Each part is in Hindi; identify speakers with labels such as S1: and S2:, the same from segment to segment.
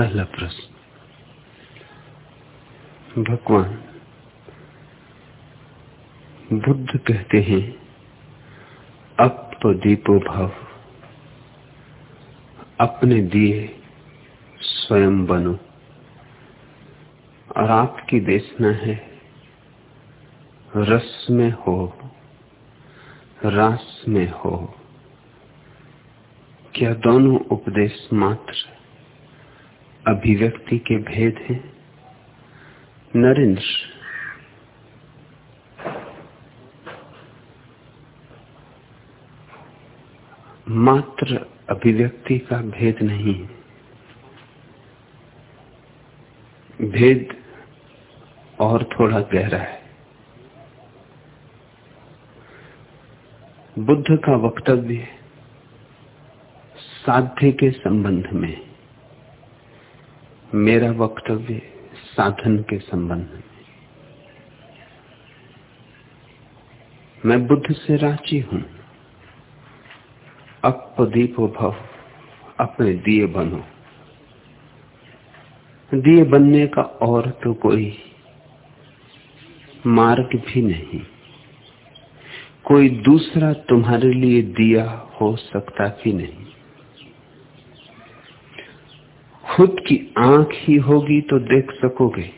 S1: पहला प्रश्न। भगवान बुद्ध कहते हैं अप दीपो भाव अपने दिए स्वयं बनो। और आपकी देशना है, रस में हो, रास में हो। क्या दोनों उपदेश मात्र अभिव्यक्ति के भेद हैं। नरेंद्र। मात्र अभिव्यक्ति का भेद नहीं है। भेद और थोड़ा गहरा है। बुद्ध का वक्तव्य साध्य के संबंध में मेरा वक्तव्य साधन के संबंध में। मैं बुद्ध से रांची हूँ। अपदीपो भव, अपने दिए बनो। दिए बनने का और तो कोई मार्ग भी नहीं। कोई दूसरा तुम्हारे लिए दिया हो सकता भी नहीं। खुद की आँख ही होगी तो देख सकोगे।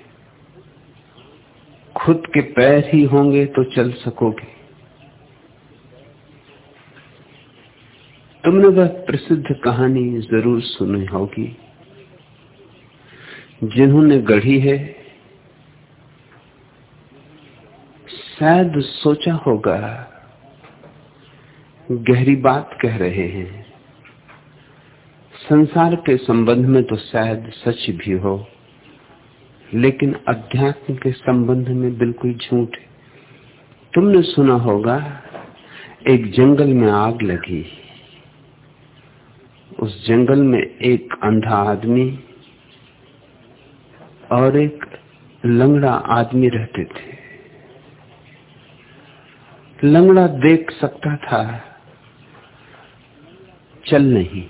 S1: खुद के पैर ही होंगे तो चल सकोगे। तुमने वह प्रसिद्ध कहानी ज़रूर सुनी होगी। जिन्होंने गढ़ी है, शायद सोचा होगा, गहरी बात कह रहे हैं। संसार के संबंध में तो शायद सच भी हो, लेकिन अध्यात्म के संबंध में बिल्कुल झूठ है। तुमने सुना होगा, एक जंगल में आग लगी। उस जंगल में एक अंधा आदमी और एक लंगड़ा आदमी रहते थे। लंगड़ा देख सकता था, चल नहीं।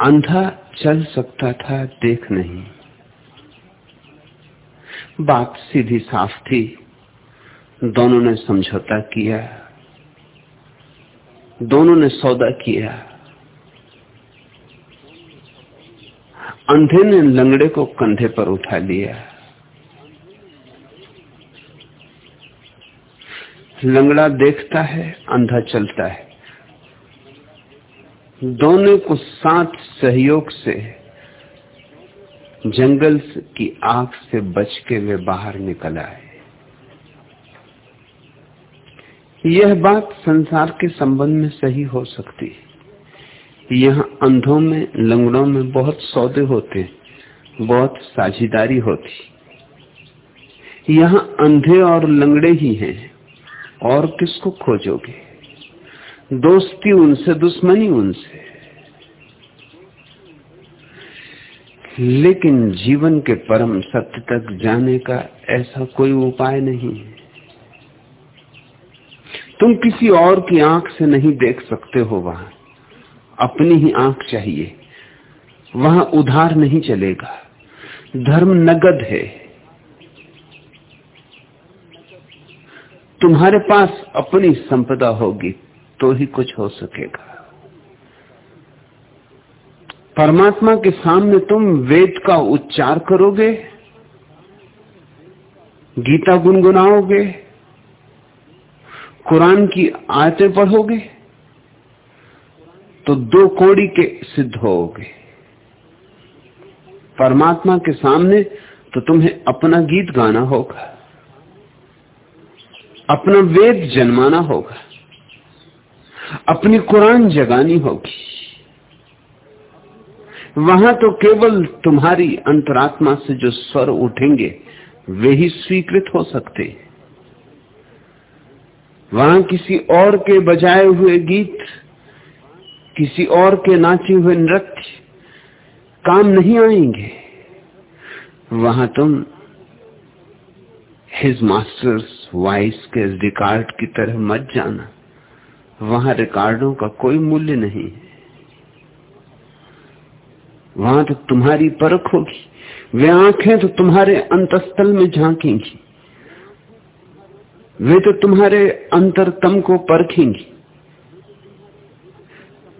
S1: अंधा चल सकता था, देख नहीं। बात सीधी साफ़ थी। दोनों ने समझौता किया। दोनों ने सौदा किया। अंधे ने लंगड़े को कंधे पर उठा लिया। लंगड़ा देखता है, अंधा चलता है। दोनों को साथ सहयोग से, जंगल की आग से बच के वे बाहर निकल आए। यह बात संसार के संबंध में सही हो सकती है। यहाँ अंधों में, लंगड़ों में बहुत सौदे होते, बहुत साझीदारी होती। यहाँ अंधे और लंगड़े ही हैं, और किसको खोजोगे? दोस्ती उनसे, दुश्मनी उनसे। लेकिन जीवन के परम सत्य तक जाने का ऐसा कोई उपाय नहीं है। तुम किसी और की आँख से नहीं देख सकते हो वहाँ। अपनी ही आँख चाहिए। वहाँ उधार नहीं चलेगा। धर्म नगद है। तुम्हारे पास अपनी संपदा होगी। तो ही कुछ हो सकेगा। परमात्मा के सामने तुम वेद का उच्चार करोगे, गीता गुनगुनाओगे, कुरान की आयतें पढ़ोगे तो दो कोड़ी के सिद्ध होगे। परमात्मा के सामने तो तुम्हें अपना गीत गाना होगा, अपना वेद जन्माना होगा। अपनी कुरान जगानी होगी। वहाँ तो केवल तुम्हारी अंतरात्मा से जो स्वर उठेंगे, वे ही स्वीकृत हो सकते वहाँ किसी और के बजाए हुए गीत, किसी और के नाचे हुए नृत्य काम नहीं आएँगे। वहाँ तुम हिज मास्टर्स वॉइस के रिकॉर्ड की तरह मत जाना। वहाँ रिकॉर्डों का कोई मूल्य नहीं है। वहाँ तो तुम्हारी परख होगी। वे आँखें तो तुम्हारे अंतस्थल में झांकेंगी। वे तो तुम्हारे अंतरतम को परखेंगी।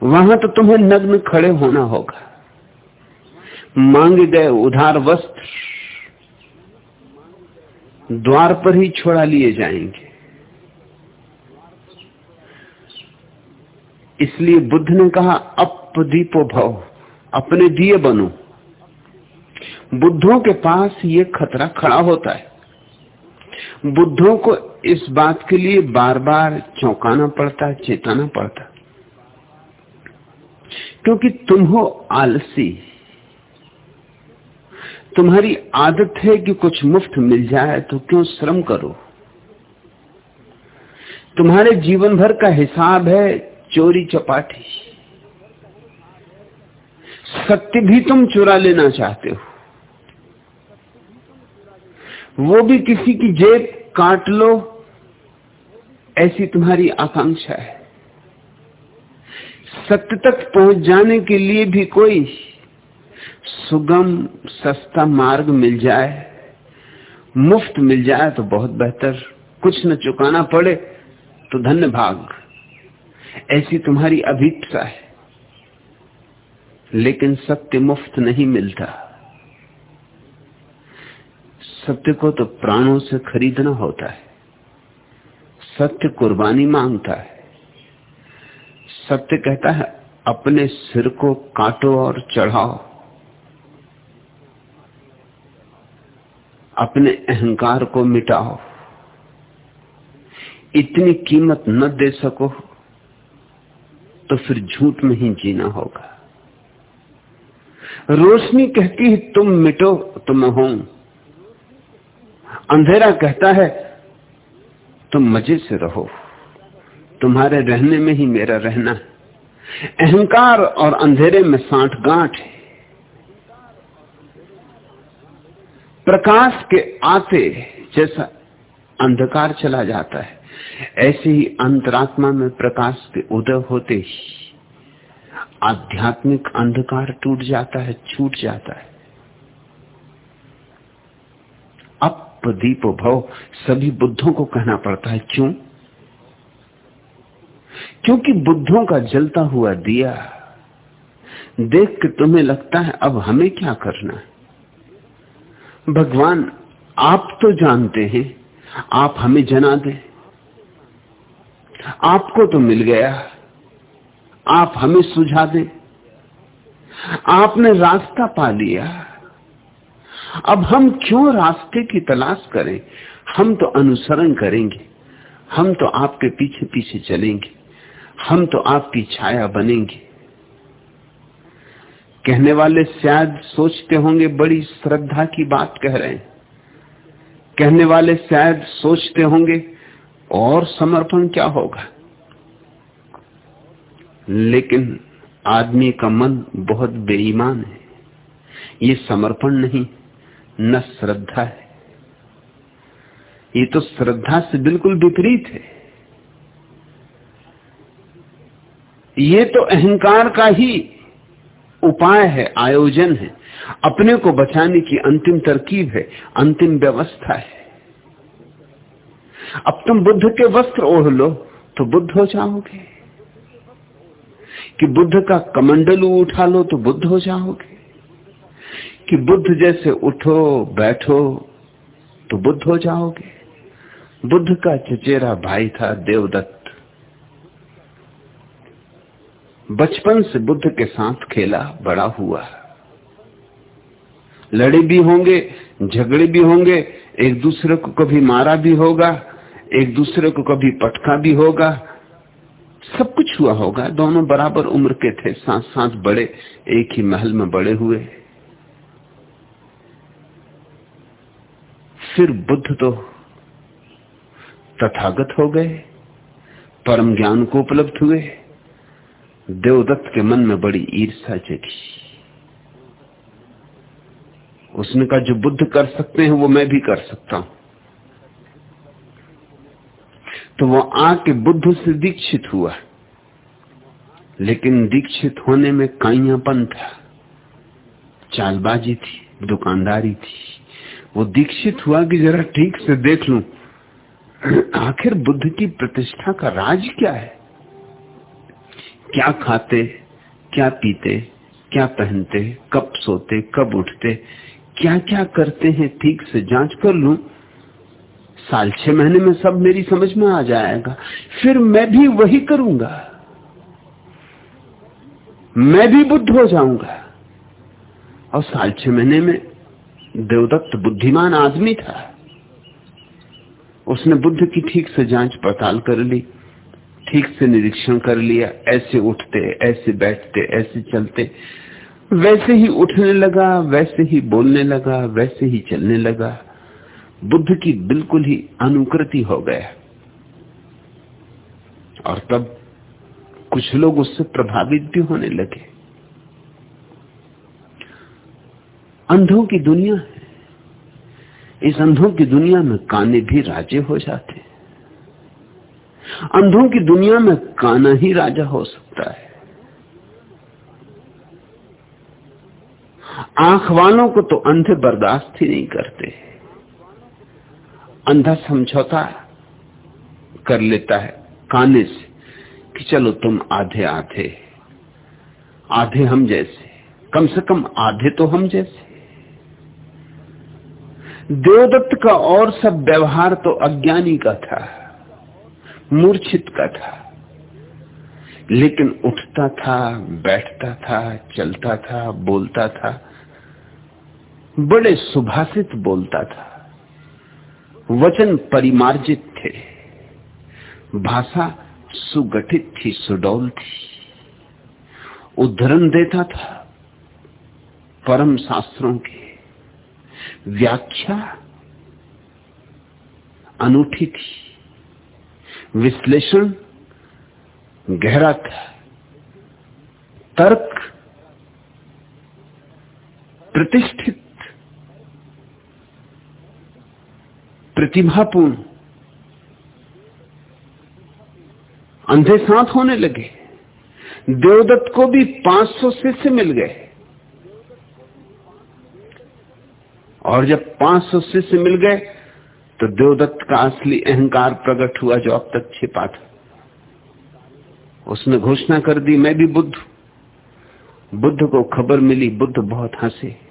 S1: वहाँ तो तुम्हें नग्न खड़े होना होगा। मांगे गए उधार वस्त्र द्वार पर ही छोड़ा लिए जाएँगे। इसलिए बुद्ध ने कहा अपदीपो भव, अपने दिए बनो। बुद्धों के पास ये खतरा खड़ा होता है। बुद्धों को इस बात के लिए बार बार चौंकाना पड़ता है चेताना पड़ता। क्योंकि तुम हो आलसी। तुम्हारी आदत है कि कुछ मुफ़्त मिल जाए तो क्यों श्रम करो? तुम्हारे जीवन भर का हिसाब है चोरी चपाटी। सत्य भी तुम चुरा लेना चाहते हो। वो भी किसी की जेब काट लो, ऐसी तुम्हारी आकांक्षा है। सत्य तक पहुँच जाने के लिए भी कोई सुगम, सस्ता मार्ग मिल जाए, मुफ़्त मिल जाए तो बहुत बेहतर। कुछ न चुकाना पड़े तो धन्य भाग। ऐसी तुम्हारी अभिप्सा है। लेकिन सत्य मुफ़्त नहीं मिलता। सत्य को तो प्राणों से खरीदना होता है। सत्य कुर्बानी माँगता है। सत्य कहता है, अपने सिर को काटो और चढ़ाओ। अपने अहंकार को मिटाओ। इतनी कीमत न दे सको। तो फिर झूठ में ही जीना होगा। रोशनी कहती है, तुम मिटो तो मैं हूँ। अंधेरा कहता है, तुम मज़े से रहो। तुम्हारे रहने में ही मेरा रहना है। अहंकार और अंधेरे में साठ गांठ है। प्रकाश के आते जैसा अंधकार चला जाता है। ऐसे ही अंतरात्मा में प्रकाश के उदय होते ही आध्यात्मिक अंधकार टूट जाता है, छूट जाता है। अप भव सभी बुद्धों को कहना पड़ता है, क्यों? क्योंकि बुद्धों का जलता हुआ दिया देख के तुम्हें लगता है अब हमें क्या करना है? भगवान, आप तो जानते हैं, आप हमें जना दें। आपको तो मिल गया। आप हमें सुझा दें। आपने रास्ता पा लिया। अब हम क्यों रास्ते की तलाश करें? हम तो अनुसरण करेंगे। हम तो आपके पीछे पीछे चलेंगे। हम तो आपकी छाया बनेंगे। कहने वाले शायद सोचते होंगे, बड़ी श्रद्धा की बात कह रहे हैं। कहने वाले शायद सोचते होंगे और समर्पण क्या होगा? लेकिन आदमी का मन बहुत बेईमान है। ये समर्पण नहीं, न श्रद्धा है। ये तो श्रद्धा से बिल्कुल विपरीत है। ये तो अहंकार का ही उपाय है, आयोजन है। अपने को बचाने की अंतिम तरकीब है, अंतिम व्यवस्था है। अब तुम बुद्ध के वस्त्र ओढ़ लो तो बुद्ध हो जाओगे। कि बुद्ध का कमंडलू उठा लो तो बुद्ध हो जाओगे। कि बुद्ध जैसे उठो, बैठो तो बुद्ध हो जाओगे। बुद्ध का चचेरा भाई था देवदत्त। बचपन से बुद्ध के साथ खेला, बड़ा हुआ। लड़े भी होंगे, झगड़े भी होंगे, एक दूसरे को कभी मारा भी होगा एक दूसरे को कभी पटका भी होगा। सब कुछ हुआ होगा। दोनों बराबर उम्र के थे साथ साथ बड़े, एक ही महल में बड़े हुए। फिर बुद्ध तो तथागत हो गए, परम ज्ञान को उपलब्ध हुए। देवदत्त के मन में बड़ी ईर्षा जगी। उसने कहा, जो बुद्ध कर सकते हैं, वो मैं भी कर सकता हूँ। तो वो आके बुद्ध से दीक्षित हुआ। लेकिन दीक्षित होने में काइयापन था। चालबाजी थी, दुकानदारी थी। वो दीक्षित हुआ कि जरा ठीक से देख लू, आखिर बुद्ध की प्रतिष्ठा का राज क्या है? क्या खाते, क्या पीते, क्या पहनते, कब सोते, कब उठते क्या क्या करते हैं, ठीक से जाँच कर लू? साल छह महीने में सब मेरी समझ में आ जाएगा। फिर मैं भी वही करूँगा। मैं भी बुद्ध हो जाऊँगा। और साल छह महीने में देवदत्त बुद्धिमान आदमी था। उसने बुद्ध की ठीक से जाँच पड़ताल कर ली, ठीक से निरीक्षण कर लिया, ऐसे उठते, ऐसे बैठते, ऐसे चलते। वैसे ही उठने लगा, वैसे ही बोलने लगा, वैसे ही चलने लगा। बुद्ध की बिल्कुल ही अनुकृति हो गया और तब कुछ लोग उससे प्रभावित भी होने लगे। अंधों की दुनिया है। इस अंधों की दुनिया में काने भी राजे हो जाते अंधों की दुनिया में काना ही राजा हो सकता है। आँख वालों को तो अंधे बर्दाश्त ही नहीं करते। अंधा समझौता कर लेता है काने से कि चलो तुम आधे आधे आधे हम जैसे, कम से कम आधे तो हम जैसे। देवदत्त का और सब व्यवहार तो अज्ञानी का था, मूर्छित का था, लेकिन उठता था, बैठता था, चलता था, बोलता था, बड़े सुभाषित बोलता था। वचन परिमार्जित थे। भाषा सुगठित थी, सुडौल थी। उद्धरण देता था परम शास्त्रों की। व्याख्या अनूठी थी। विश्लेषण गहरा था। तर्क प्रतिष्ठित प्रतिभापूर्ण। अंधे साथ होने लगे। देवदत्त को भी 500 शिष्य मिल गए। और जब 500 शिष्य मिल गए तो देवदत्त का असली अहंकार प्रकट हुआ जो अब तक छिपा था। उसने घोषणा कर दी, मैं भी बुद्ध बुद्ध को खबर मिली, बुद्ध बहुत हंसे।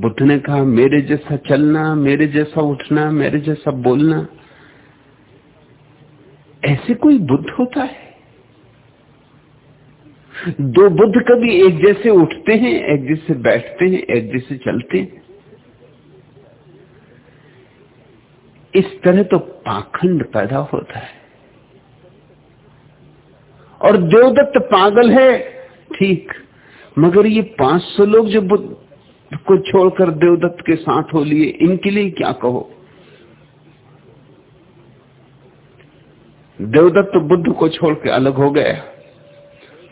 S1: बुद्ध ने कहा, मेरे जैसा चलना, मेरे जैसा उठना, मेरे जैसा बोलना, ऐसे कोई बुद्ध होता है? दो बुद्ध कभी एक जैसे उठते हैं, एक जैसे बैठते हैं, एक जैसे चलते हैं। इस तरह तो पाखंड पैदा होता है। और देवदत्त पागल है, ठीक, मगर ये 500 लोग जो बुद्ध को छोड़कर देवदत्त के साथ हो लिए, इनके लिए क्या कहो? देवदत्त बुद्ध को छोड़ के अलग हो गया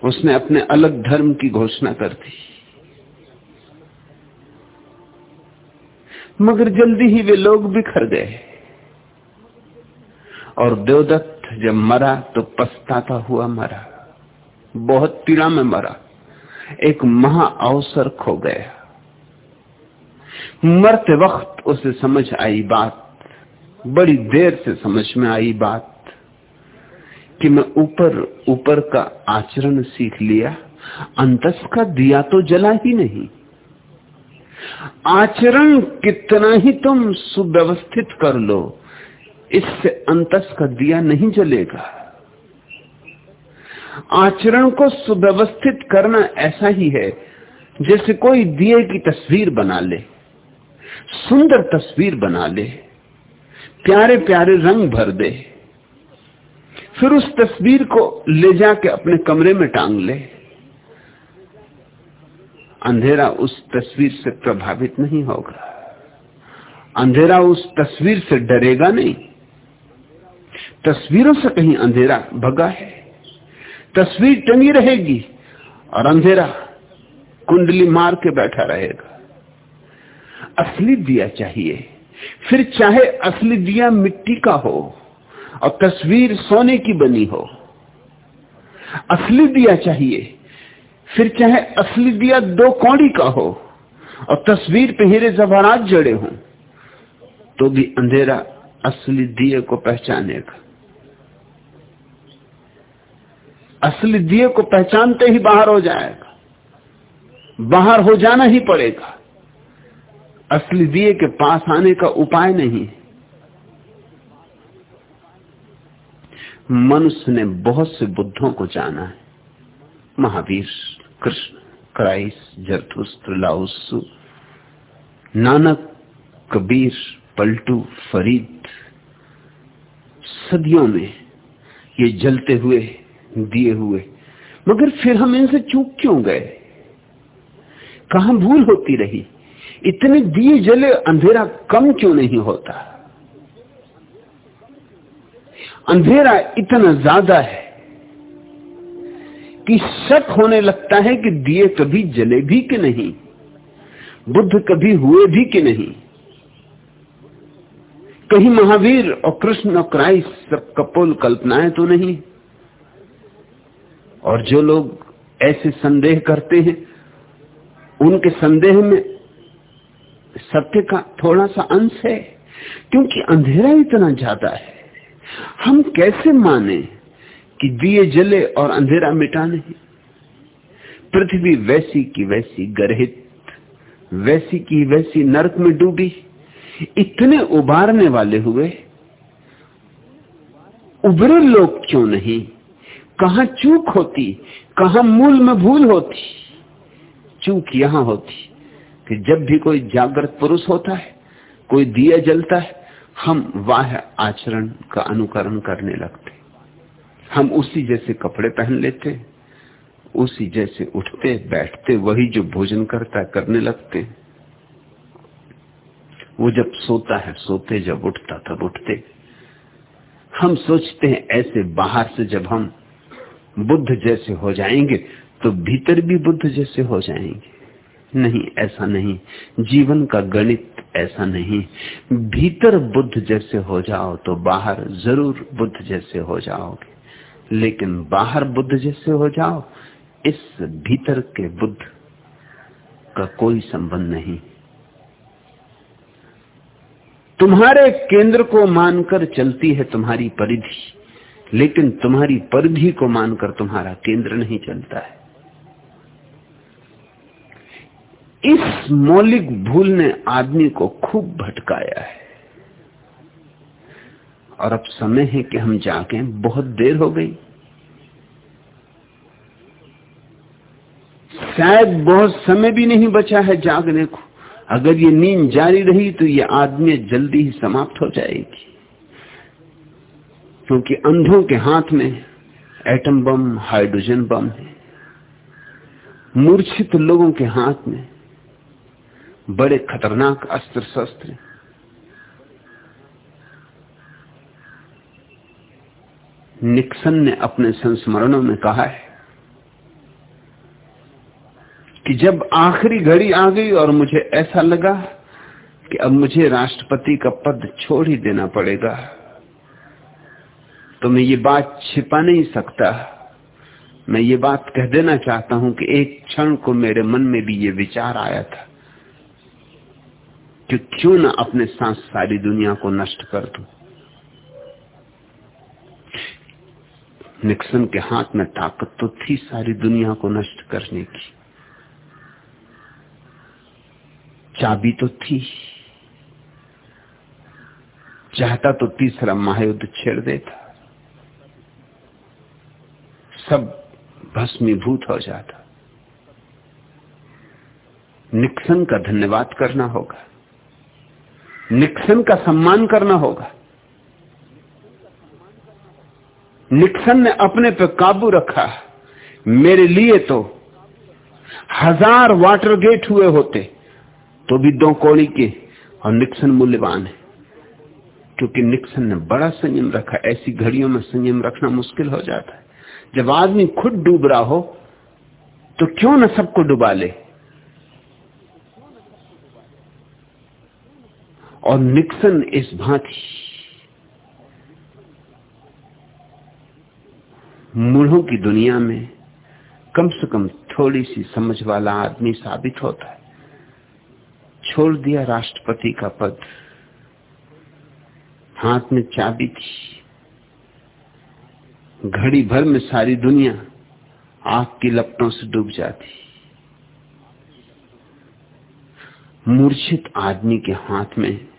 S1: उसने अपने अलग धर्म की घोषणा कर दी। मगर जल्दी ही वे लोग बिखर गए। और देवदत्त जब मरा तो पछताता हुआ मरा। बहुत पीड़ा में मरा। एक महा अवसर खो गया। मरते वक्त उसे समझ आई बात। बड़ी देर से समझ में आई बात कि मैं ऊपर ऊपर का आचरण सीख लिया, अंतस का दिया तो जला ही नहीं। आचरण कितना ही तुम सुव्यवस्थित कर लो, इससे अंतस का दिया नहीं जलेगा। आचरण को सुव्यवस्थित करना ऐसा ही है जैसे कोई दिए की तस्वीर बना ले। सुंदर तस्वीर बना ले प्यारे प्यारे रंग भर दे। फिर उस तस्वीर को ले जाके अपने कमरे में टांग ले। अंधेरा उस तस्वीर से प्रभावित नहीं होगा। अंधेरा उस तस्वीर से डरेगा नहीं। तस्वीरों से कहीं अंधेरा भगा है। तस्वीर टंगी रहेगी और अंधेरा कुंडली मार के बैठा रहेगा। असली दिया चाहिए। फिर चाहे असली दिया मिट्टी का हो और तस्वीर सोने की बनी हो, असली दिया चाहिए। फिर चाहे असली दिया दो कौड़ी का हो और तस्वीर पे हीरे जवाहरात जड़े हों तो भी अंधेरा असली दिए को पहचानेगा असली दिए को पहचानते ही बाहर हो जाएगा। बाहर हो जाना ही पड़ेगा। असली दिए के पास आने का उपाय नहीं मनुष्य ने बहुत से बुद्धों को जाना है। Mahavir, Krishna, Christ, Zarathustra, Lao Tzu, Nanak, Kabir, Paltu, Farid, सदियों में ये जलते हुए, दिए हुए, मगर फिर हम इनसे चूक क्यों गए? कहा भूल होती रही? इतने दिए जले अंधेरा कम क्यों नहीं होता? अंधेरा इतना ज़्यादा है कि शक होने लगता है कि दिए कभी जले भी कि नहीं? बुद्ध कभी हुए भी कि नहीं? कहीं महावीर और कृष्ण और क्राइस्ट सब कपोल कल्पनाएँ तो नहीं? और जो लोग ऐसे संदेह करते हैं, उनके संदेह में सत्य का थोड़ा सा अंश है, क्योंकि अंधेरा इतना ज़्यादा है। हम कैसे माने कि दिए जले और अंधेरा मिटा नहीं? पृथ्वी वैसी की वैसी गर्हित, वैसी की वैसी नरक में डूबी, इतने उबारने वाले हुए। उबरे लोग क्यों नहीं? कहा चूक होती, कहा मूल में भूल होती? चूक यहाँ होती। कि जब भी कोई जागृत पुरुष होता है, कोई दिया जलता है, हम वाह आचरण का अनुकरण करने लगते हम उसी जैसे कपड़े पहन लेते उसी जैसे उठते, बैठते, वही जो भोजन करता है करने लगते वो जब सोता है, सोते जब उठता, तब उठते हम सोचते हैं, ऐसे बाहर से जब हम बुद्ध जैसे हो जाएँगे तो भीतर भी बुद्ध जैसे हो जाएँगे। नहीं, ऐसा नहीं। जीवन का गणित ऐसा नहीं। भीतर बुद्ध जैसे हो जाओ तो बाहर ज़रूर बुद्ध जैसे हो जाओगे। लेकिन बाहर बुद्ध जैसे हो जाओ, इस भीतर के बुद्ध का कोई संबंध नहीं। तुम्हारे केंद्र को मानकर चलती है तुम्हारी परिधि, लेकिन तुम्हारी परिधि को मानकर तुम्हारा केंद्र नहीं चलता है। इस मौलिक भूल ने आदमी को खूब भटकाया है। और अब समय है कि हम जागे, बहुत देर हो गई। शायद बहुत समय भी नहीं बचा है जागने को। अगर ये नींद जारी रही तो ये आदमी जल्दी ही समाप्त हो जाएगी। क्योंकि अंधों के हाथ में एटम बम हाइड्रोजन बम है। मूर्छित लोगों के हाथ में बड़े खतरनाक अस्त्र शस्त्र निक्सन ने अपने संस्मरणों में कहा है कि जब आखिरी घड़ी आ गई और मुझे ऐसा लगा कि अब मुझे राष्ट्रपति का पद छोड़ ही देना पड़ेगा तो मैं ये बात छिपा नहीं सकता। मैं ये बात कह देना चाहता हूँ कि एक क्षण को मेरे मन में भी ये विचार आया था। कि क्यों ना अपने साथ सारी दुनिया को नष्ट कर दू? निक्सन के हाथ में ताकत तो थी सारी दुनिया को नष्ट करने की। चाबी तो थी। चाहता तो तीसरा महायुद्ध छेड़ देता। सब भस्मीभूत हो जाता। निक्सन का धन्यवाद करना होगा। निक्सन का सम्मान करना होगा। निक्सन ने अपने पे काबू रखा। मेरे लिए तो हज़ार वाटर गेट हुए होते तो भी दो कौड़ी के, और निक्सन मूल्यवान है। क्योंकि निक्सन ने बड़ा संयम रखा, ऐसी घड़ियों में संयम रखना मुश्किल हो जाता है। जब आदमी खुद डूब रहा हो तो क्यों ना सबको डुबा ले? और निक्सन इस भांति। मूढ़ों की दुनिया में कम से कम थोड़ी सी समझ वाला आदमी साबित होता है। छोड़ दिया राष्ट्रपति का पद। हाथ में चाबी थी। घड़ी भर में सारी दुनिया आग की लपटों से डूब जाती। मूर्छित आदमी के हाथ में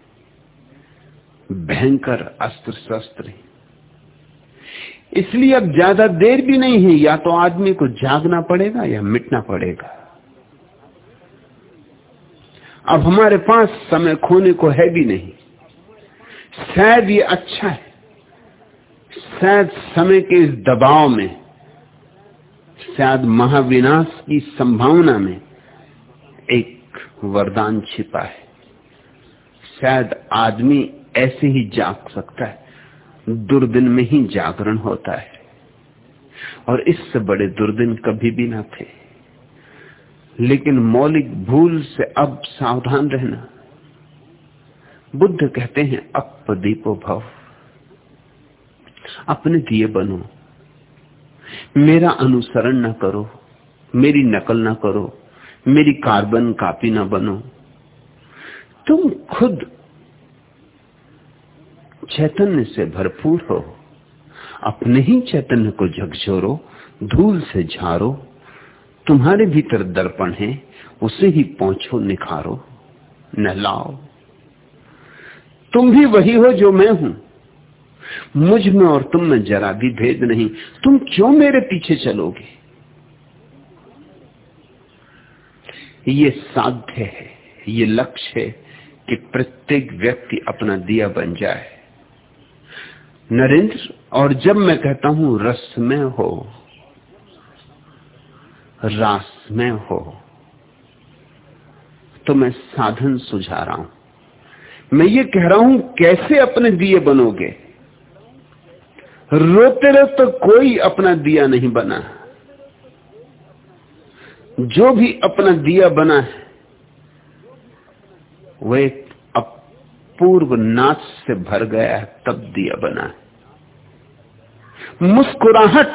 S1: भयंकर अस्त्र शस्त्र इसलिए अब ज़्यादा देर भी नहीं है, या तो आदमी को जागना पड़ेगा या मिटना पड़ेगा। अब हमारे पास समय खोने को है भी नहीं। शायद ये अच्छा है। शायद समय के इस दबाव में, शायद महाविनाश की संभावना में एक वरदान छिपा है। शायद आदमी ऐसे ही जाग सकता है। दुर्दिन में ही जागरण होता है। और इससे बड़े दुर्दिन कभी भी ना थे। लेकिन मौलिक भूल से अब सावधान रहना। बुद्ध कहते हैं, अपदीपो भव। अपने दिए बनो। मेरा अनुसरण न करो। मेरी नकल न करो। मेरी कार्बन कापी न बनो। तुम खुद चैतन्य से भरपूर हो। अपने ही चैतन्य को झकझोरो, धूल से झारो। तुम्हारे भीतर दर्पण है, उसे ही पहुंचो, निखारो, नहलाओ। तुम भी वही हो जो मैं हूँ। मुझमें और तुम में जरा भी भेद नहीं। तुम क्यों मेरे पीछे चलोगे? ये साध्य है, ये लक्ष्य है कि प्रत्येक व्यक्ति अपना दिया बन जाए। नरेंद्र, और जब मैं कहता हूँ, रस में हो, रास में हो तो मैं साधन सुझा रहा हूँ। मैं ये कह रहा हूँ, कैसे अपने दिए बनोगे? रोते रोते कोई अपना दिया नहीं बना। जो भी अपना दिया बना है वह एक अपूर्व नाच से भर गया तब दिया बना है। मुस्कुराहट,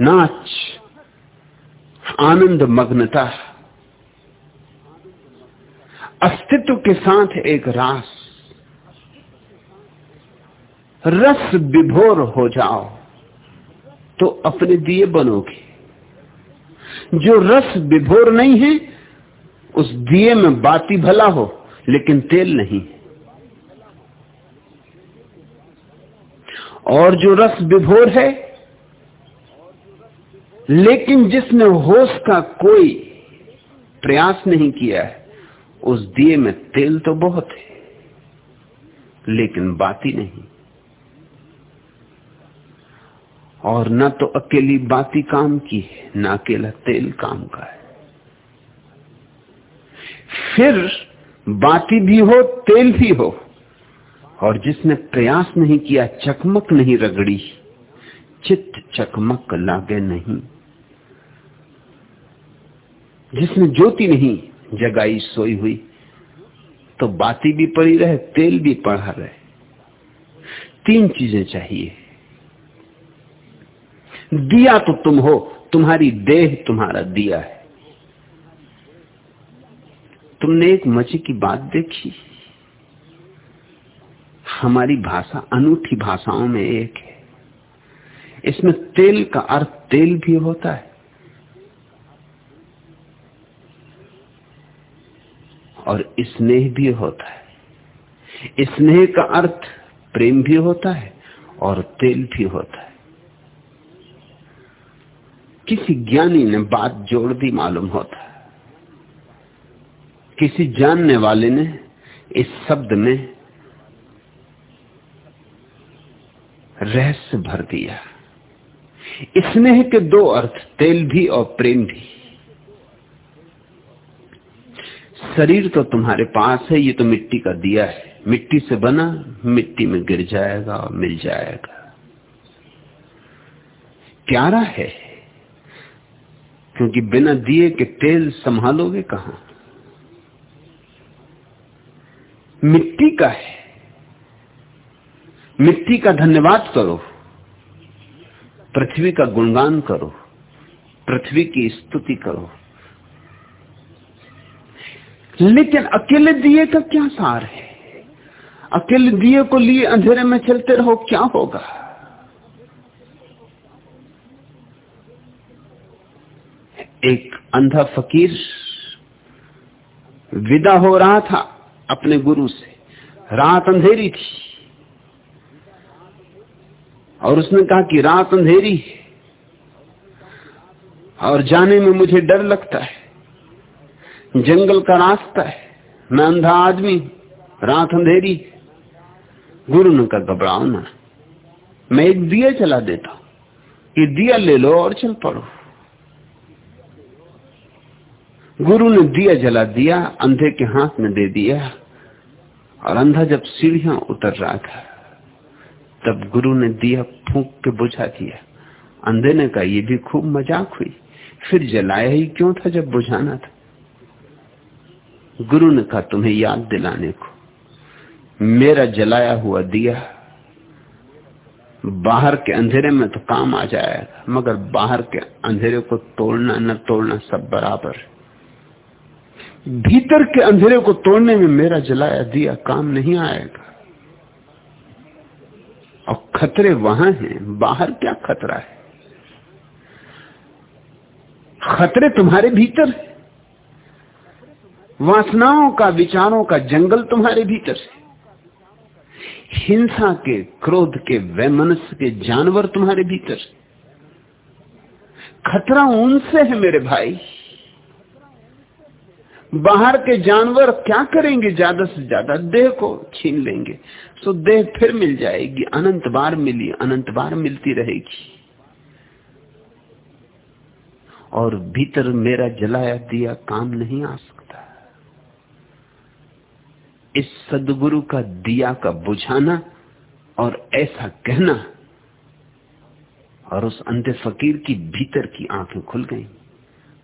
S1: नाच, आनंद मग्नता, अस्तित्व के साथ एक रास। रस विभोर हो जाओ तो अपने दिए बनोगे। जो रस विभोर नहीं है, उस दिए में बाती भला हो। लेकिन तेल नहीं और जो रस विभोर है, लेकिन जिसने होश का कोई प्रयास नहीं किया है, उस दिए में तेल तो बहुत है, लेकिन बाती नहीं। और न तो अकेली बाती काम की है, न अकेला तेल काम का है। फिर बाती भी हो, तेल भी हो। और जिसने प्रयास नहीं किया, चकमक नहीं रगड़ी। चित्त चकमक लागे नहीं। जिसने ज्योति नहीं जगाई, सोई हुई तो बाती भी पड़ी रहे, तेल भी पड़ा रहे। तीन चीज़ें चाहिए। दिया तो तुम हो, तुम्हारी देह तुम्हारा दिया है। तुमने एक मज़े की बात देखी? हमारी भाषा अनूठी भाषाओं में एक है। इसमें तेल का अर्थ तेल भी होता है। और स्नेह भी होता है। स्नेह का अर्थ प्रेम भी होता है और तेल भी होता है। किसी ज्ञानी ने बात जोड़ दी, मालूम होता है। किसी जानने वाले ने, इस शब्द में रहस्य भर दिया। स्नेह के दो अर्थ, तेल भी और प्रेम भी। शरीर तो तुम्हारे पास है, ये तो मिट्टी का दिया है। मिट्टी से बना, मिट्टी में गिर जाएगा और मिल जाएगा। प्यारा है, क्योंकि बिना दिए के तेल संभालोगे कहाँ? मिट्टी का है। मिट्टी का धन्यवाद करो। पृथ्वी का गुणगान करो। पृथ्वी की स्तुति करो। लेकिन अकेले दिए का क्या सार है? अकेले दिए को लिए अंधेरे में चलते रहो, क्या होगा? एक अंधा फकीर विदा हो रहा था। अपने गुरु से। रात अंधेरी थी। और उसने कहा कि रात अंधेरी और जाने में मुझे डर लगता है। जंगल का रास्ता है। मैं अंधा आदमी रात अंधेरी गुरु ने कहा, घबराओ ना। मैं एक दिया चला देता हूँ। कि दिया ले लो और चल पड़ो। गुरु ने दिया जला दिया, अंधे के हाथ में दे दिया। और अंधा जब सीढ़ियाँ उतर रहा था, तब गुरु ने दिया फूंक के बुझा दिया। अंधे ने कहा यह भी खूब मज़ाक हुई। फिर जलाया ही क्यों था जब बुझाना था? गुरु ने कहा, तुम्हें याद दिलाने को। मेरा जलाया हुआ दिया, बाहर के अंधेरे में तो काम आ जाएगा, मगर बाहर के अंधेरे को तोड़ना न तोड़ना सब बराबर है। भीतर के अंधेरे को तोड़ने में मेरा जलाया दिया काम नहीं आएगा। और खतरे वहाँ हैं, बाहर क्या खतरा है? खतरे तुम्हारे भीतर है। वासनाओं का, विचारों का जंगल तुम्हारे भीतर है। हिंसा के, क्रोध के, वैमनस्य के जानवर तुम्हारे भीतर खतरा उनसे है मेरे भाई। बाहर के जानवर क्या करेंगे? ज़्यादा से ज़्यादा देह को छीन लेंगे। तो देह फिर मिल जाएगी। अनंत बार मिली, अनंत बार मिलती रहेगी। और भीतर मेरा जलाया दिया काम नहीं आ सकता। इस सदगुरु का दिया का बुझाना और ऐसा कहना और उस अंधे फकीर की भीतर की आँखें खुल गईं।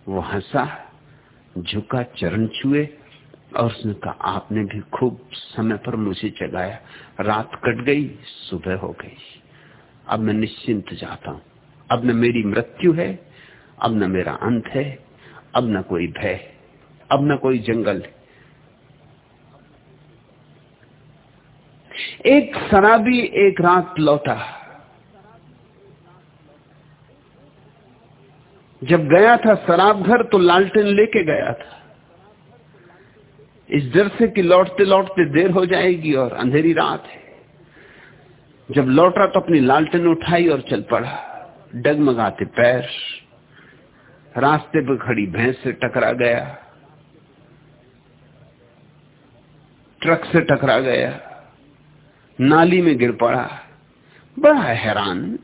S1: वो हंसा। झुका चरण छुए और उसने कहा, आपने भी खूब समय पर मुझे जगाया। रात कट गई, सुबह हो गई। अब मैं निश्चिंत जाता हूँ। अब न मेरी मृत्यु है, अब न मेरा अंत है, अब न कोई भय, अब न कोई जंगल। एक शराबी एक रात लौटा। जब गया था शराब घर तो लालटेन लेके गया था। इस डर से कि लौटते लौटते देर हो जाएगी और अंधेरी रात है। जब लौटा तो अपनी लालटेन उठाई और चल पड़ा। डगमगाते पैर, रास्ते पर खड़ी भैंस से टकरा गया। ट्रक से टकरा गया। नाली में गिर पड़ा। बड़ा हैरान।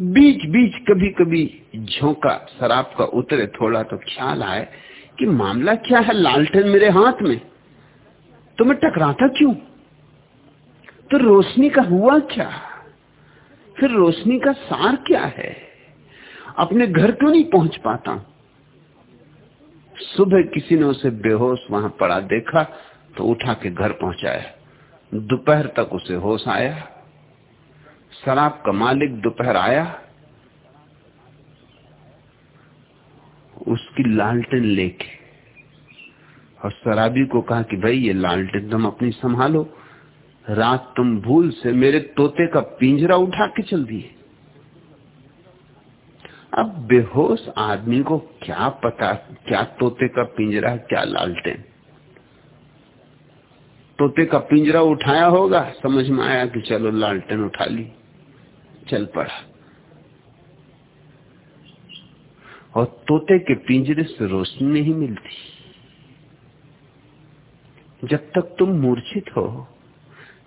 S1: बीच बीच कभी कभी झोंका, शराब का उतरे थोड़ा तो ख्याल आए कि मामला क्या है लालटेन मेरे हाथ में? तो मैं टकराता क्यों? तो रोशनी का हुआ क्या? फिर रोशनी का सार क्या है? अपने घर क्यों नहीं पहुँच पाता? सुबह किसी ने उसे बेहोश वहाँ पड़ा देखा तो उठा के घर पहुँचाया। दोपहर तक उसे होश आया। शराब का मालिक दोपहर आया, उसकी लालटेन लेके और शराबी को कहा कि भाई ये लालटेन तुम अपनी संभालो, रात तुम भूल से मेरे तोते का पिंजरा उठा के चल दिए। अब बेहोश आदमी को क्या पता क्या तोते का पिंजरा क्या लालटेन। तोते का पिंजरा उठाया होगा, समझ में आया कि चलो लालटेन उठा ली। चल पड़ा। और तोते के पिंजरे से रोशनी नहीं मिलती। जब तक तुम मूर्छित हो,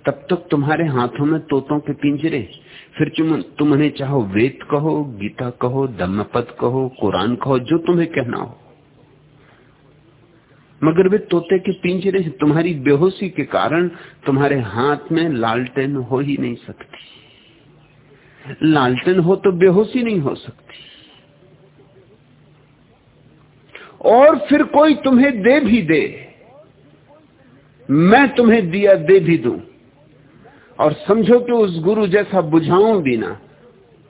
S1: तब तक तुम्हारे हाथों में तोतों के पिंजरे। फिर तुम तुम उन्हें चाहो वेद कहो, गीता कहो, धम्मपद कहो, कुरान कहो, जो तुम्हें कहना हो। मगर वे तोते के पिंजरे तुम्हारी बेहोशी के कारण तुम्हारे हाथ में लालटेन हो ही नहीं सकती। लालटेन हो तो बेहोशी नहीं हो सकती। और फिर कोई तुम्हें दे भी दे, मैं तुम्हें दिया दे भी दूँ। और समझो कि उस गुरु जैसा बुझाऊं भी ना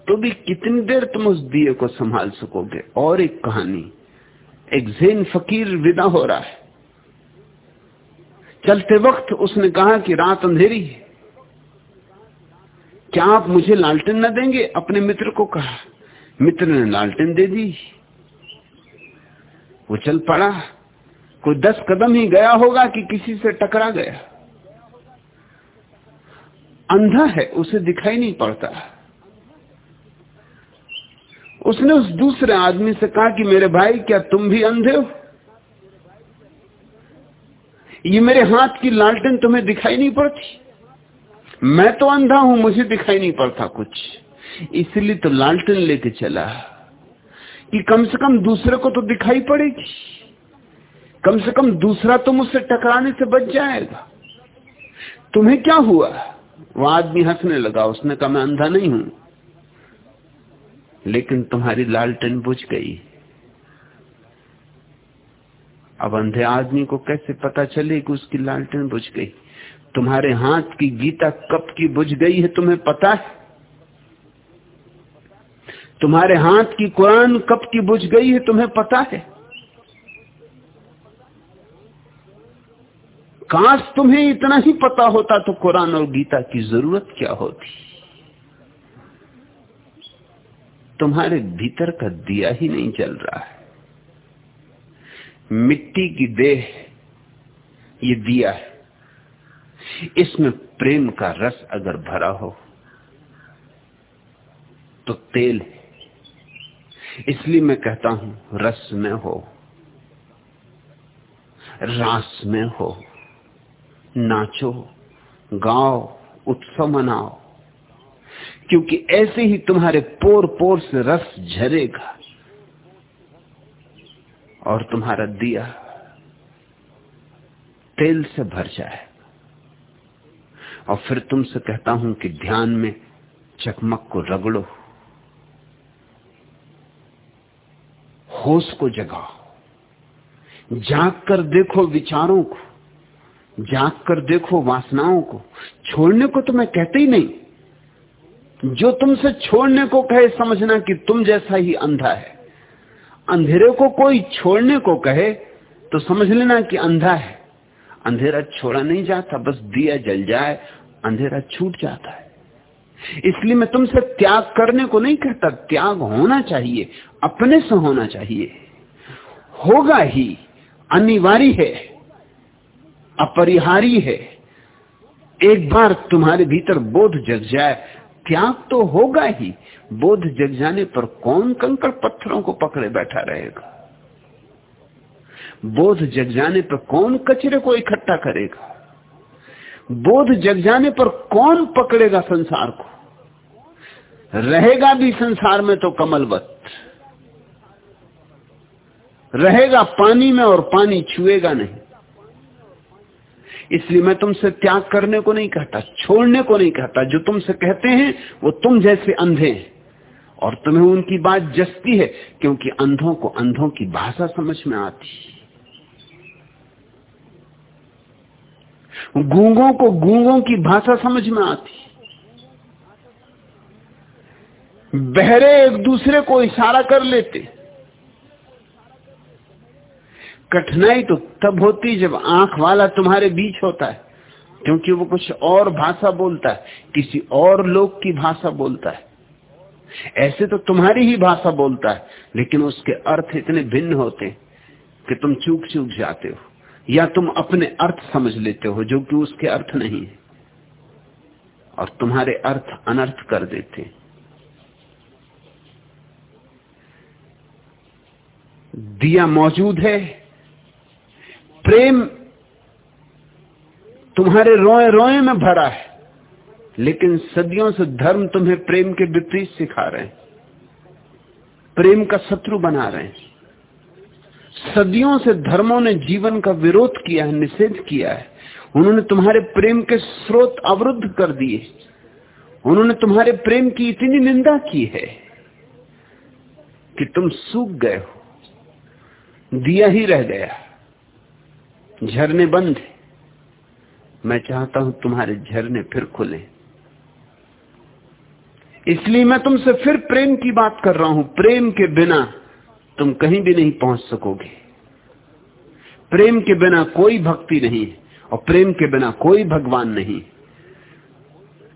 S1: तो भी कितनी देर तुम उस दिए को संभाल सकोगे? और एक कहानी, एक जैन फकीर विदा हो रहा है। चलते वक्त उसने कहा कि रात अंधेरी है। क्या आप मुझे लालटेन न देंगे? अपने मित्र को कहा। मित्र ने लालटेन दे दी। वो चल पड़ा। कोई दस कदम ही गया होगा कि किसी से टकरा गया। अंधा है, उसे दिखाई नहीं पड़ता। उसने उस दूसरे आदमी से कहा कि मेरे भाई, क्या तुम भी अंधे हो? ये मेरे हाथ की लालटेन तुम्हें दिखाई नहीं पड़ती। मैं तो अंधा हूँ, मुझे दिखाई नहीं पड़ता कुछ। इसलिए तो लालटेन लेके चला कि कम से कम दूसरे को तो दिखाई पड़ेगी। कम से कम दूसरा तो मुझसे टकराने से बच जाएगा। तुम्हें क्या हुआ? वो आदमी हंसने लगा, उसने कहा, मैं अंधा नहीं हूँ, लेकिन तुम्हारी लालटेन बुझ गई। अब अंधे आदमी को कैसे पता चले कि उसकी लालटेन बुझ गई? तुम्हारे हाथ की गीता कब की बुझ गई है तुम्हें पता है? तुम्हारे हाथ की कुरान कब की बुझ गई है तुम्हें पता है? काश तुम्हें इतना ही पता होता तो कुरान और गीता की ज़रूरत क्या होती? तुम्हारे भीतर का दिया ही नहीं जल रहा है। मिट्टी की देह, ये दिया है। इसमें प्रेम का रस अगर भरा हो तो तेल इसलिए मैं कहता हूँ, रस में हो, रास में हो, नाचो, गाओ, उत्सव मनाओ, क्योंकि ऐसे ही तुम्हारे पोर पोर से रस झरेगा और तुम्हारा दिया तेल से भर जाए और फिर तुमसे कहता हूँ कि ध्यान में चकमक को रगड़ो। होश को जगाओ। जाग कर देखो विचारों को। जाग कर देखो वासनाओं को। छोड़ने को तो मैं कहते ही नहीं। जो तुमसे छोड़ने को कहे समझना कि तुम जैसा ही अंधा है। अंधेरे को कोई छोड़ने को कहे तो समझ लेना कि अंधा है। अंधेरा छोड़ा नहीं जाता, बस दिया जल जाए, अंधेरा छूट जाता है। इसलिए मैं तुमसे त्याग करने को नहीं कहता, त्याग होना चाहिए, अपने से होना चाहिए। होगा ही, अनिवार्य है अपरिहारी है। एक बार तुम्हारे भीतर बोध जग जाए, त्याग तो होगा ही, बोध जग जाने पर कौन कंकड़ पत्थरों को पकड़े बैठा रहेगा? बोध जग जाने पर कौन कचरे को इकट्ठा करेगा? बोध जग जाने पर कौन पकड़ेगा संसार को? रहेगा भी संसार में तो कमलवत। रहेगा पानी में और पानी छुएगा नहीं। इसलिए मैं तुमसे त्याग करने को नहीं कहता, छोड़ने को नहीं कहता। जो तुमसे कहते हैं, वो तुम जैसे अंधे हैं। और तुम्हें उनकी बात जसती है, क्योंकि अंधों को अंधों की भाषा समझ में आती गूंगों को गूंगों की भाषा समझ में आती बहरे एक दूसरे को इशारा कर लेते। कठिनाई तो तब होती जब आँख वाला तुम्हारे बीच होता है, क्योंकि वो कुछ और भाषा बोलता है, किसी और लोग की भाषा बोलता है। ऐसे तो तुम्हारी ही भाषा बोलता है, लेकिन उसके अर्थ इतने भिन्न होते कि तुम चूक चूक जाते हो। या तुम अपने अर्थ समझ लेते हो, जो कि उसके अर्थ नहीं है। और तुम्हारे अर्थ अनर्थ कर देते दिया मौजूद है। प्रेम तुम्हारे रोए रोए में भरा है, लेकिन सदियों से धर्म तुम्हें प्रेम के विपरीत सिखा रहे हैं। प्रेम का शत्रु बना रहे हैं। सदियों से धर्मों ने जीवन का विरोध किया है, निषेध किया है। उन्होंने तुम्हारे प्रेम के स्रोत अवरुद्ध कर दिए। उन्होंने तुम्हारे प्रेम की इतनी निंदा की है कि तुम सूख गए हो। दिया ही रह गया। झरने बंद मैं चाहता हूँ तुम्हारे झरने फिर खुले। इसलिए मैं तुमसे फिर प्रेम की बात कर रहा हूँ, प्रेम के बिना। तुम कहीं भी नहीं पहुँच सकोगे। प्रेम के बिना कोई भक्ति नहीं और प्रेम के बिना कोई भगवान नहीं।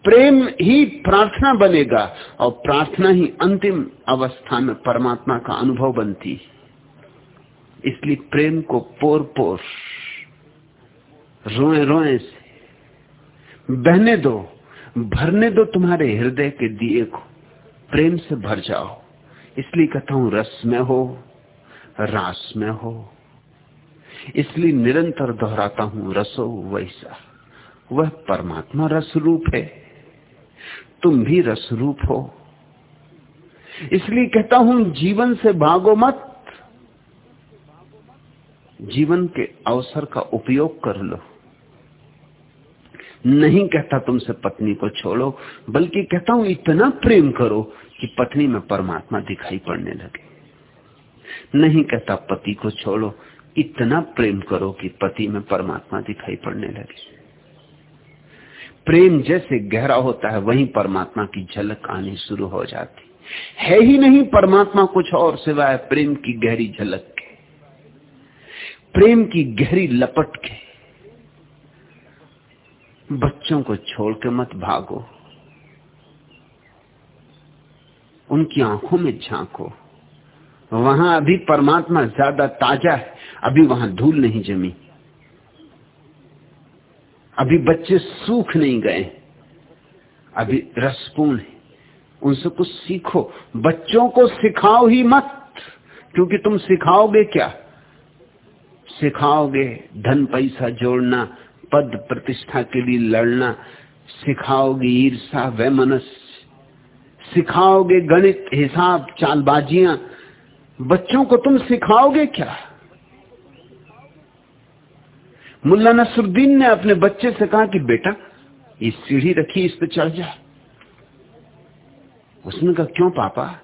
S1: प्रेम ही प्रार्थना बनेगा और प्रार्थना ही अंतिम अवस्था में परमात्मा का अनुभव बनती इसलिए प्रेम को पोर पोर रोए रोए से, बहने दो, भरने दो तुम्हारे हृदय के दिए को। प्रेम से भर जाओ। इसलिए कहता हूँ, रस में हो, रास में हो। इसलिए निरंतर दोहराता हूँ, रसो वैसा। वह परमात्मा रस रूप है। तुम भी रस रूप हो। इसलिए कहता हूँ, जीवन से भागो मत। जीवन के अवसर का उपयोग कर लो। नहीं कहता तुमसे पत्नी को छोड़ो, बल्कि कहता हूँ, इतना प्रेम करो कि पत्नी में परमात्मा दिखाई पड़ने लगे। नहीं कहता पति को छोड़ो, इतना प्रेम करो कि पति में परमात्मा दिखाई पड़ने लगे। प्रेम जैसे गहरा होता है, वहीं परमात्मा की झलक आनी शुरू हो जाती। है ही नहीं परमात्मा कुछ और सिवाय प्रेम की गहरी झलक के। प्रेम की गहरी लपट के। बच्चों को छोड़ के मत भागो। उनकी आँखों में झांको। वहाँ अभी परमात्मा ज़्यादा ताज़ा है, अभी वहाँ धूल नहीं जमी। अभी बच्चे सूख नहीं गए, अभी रसपूर्ण है। उनसे कुछ सीखो। बच्चों को सिखाओ ही मत, क्योंकि तुम सिखाओगे क्या? सिखाओगे, धन पैसा जोड़ना पद प्रतिष्ठा के लिए लड़ना सिखाओगे ईर्षा वैमनस सिखाओगे गणित, हिसाब, चालबाजियाँ। बच्चों को तुम सिखाओगे क्या? मुल्ला नसरुद्दीन ने अपने बच्चे से कहा कि बेटा ये सीढ़ी रखी, इस पर चढ़ जा। उसने कहा, क्यों पापा?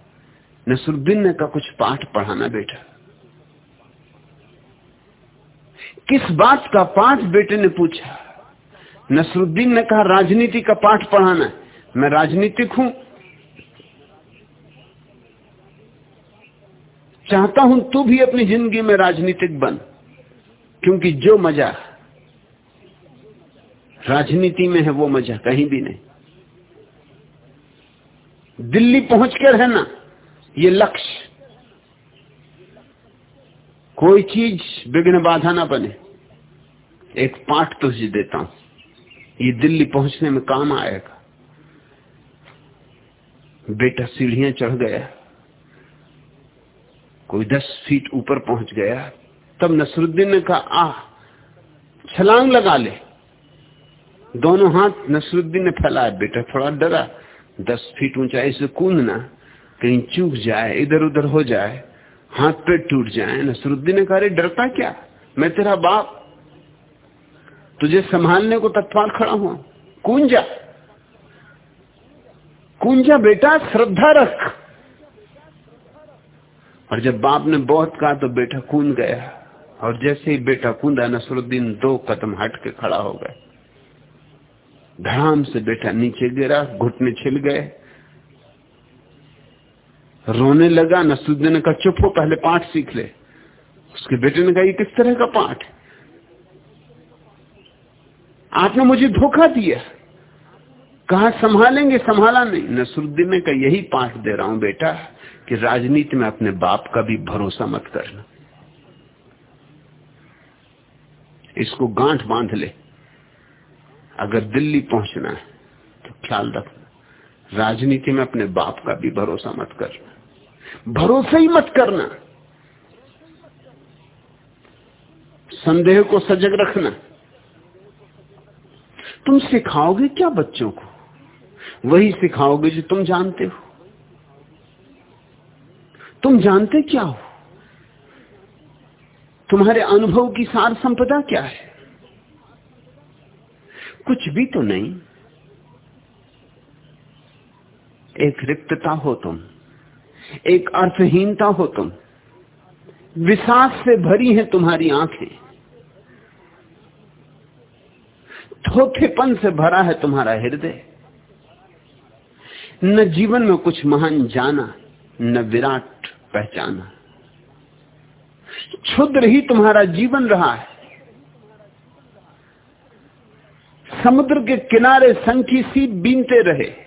S1: नसरुद्दीन ने कहा, कुछ पाठ पढ़ाना बेटा। किस बात का पाठ बेटे ने पूछा? नसरुद्दीन ने कहा, राजनीति का पाठ पढ़ाना मैं राजनीतिक हूँ। चाहता हूँ तू भी अपनी ज़िंदगी में राजनीतिक बन, क्योंकि जो मज़ा राजनीति में है, वो मज़ा कहीं भी नहीं। दिल्ली पहुँच के रहना, ये लक्ष्य कोई चीज़ विघ्न बाधा ना बने। एक पाठ तुझे देता हूँ। ये दिल्ली पहुँचने में काम आएगा। बेटा सीढ़ियाँ चढ़ गया। कोई दस फीट ऊपर पहुँच गया। तब नसरुद्दीन ने कहा आ छलांग लगा ले। दोनों हाथ नसरुद्दीन ने फैलाया बेटा थोड़ा डरा। दस फीट ऊंचाई से कूदना, कहीं चूक जाए इधर उधर हो जाए। हाथ पे टूट जाए, नसरुद्दीन ने कहा डरता क्या? मैं तेरा बाप। तुझे संभालने को तत्वाल खड़ा हुआ। कुंजा। कुंजा बेटा, श्रद्धा रख। और जब बाप ने बहुत कहा तो बेटा कूद गया। और जैसे ही बेटा कूदा, नसरुद्दीन दो कदम हट के खड़ा हो गए। धड़ाम से बेटा नीचे गिरा, घुटने छिल गए। रोने लगा नसरुद्दीन ने कहा चुप हो, पहले पाठ सीख ले। उसके बेटे ने कहा, ये किस तरह का पाठ आपने मुझे धोखा दिया। कहा संभालेंगे? संभाला नहीं। नसरुद्दीन ने कहा, यही पाठ दे रहा हूँ बेटा, कि राजनीति में अपने बाप का भी भरोसा मत करना। इसको गांठ बाँध ले। अगर दिल्ली पहुँचना है तो ख्याल रखना। राजनीति में अपने बाप का भी भरोसा मत करना। भरोसा ही मत करना। संदेह को सजग रखना। तुम सिखाओगे क्या बच्चों को? वही सिखाओगे जो तुम जानते हो। तुम जानते क्या हो? तुम्हारे अनुभव की सार संपदा क्या है? कुछ भी तो नहीं। एक रिक्तता हो तुम। एक अर्थहीनता हो तुम। विश्वास से भरी है तुम्हारी आँखें। धोखेपन से भरा है तुम्हारा हृदय। न जीवन में कुछ महान जाना, न विराट पहचाना। क्षुद्र ही तुम्हारा जीवन रहा है। समुद्र के किनारे संखी सी बीनते रहे।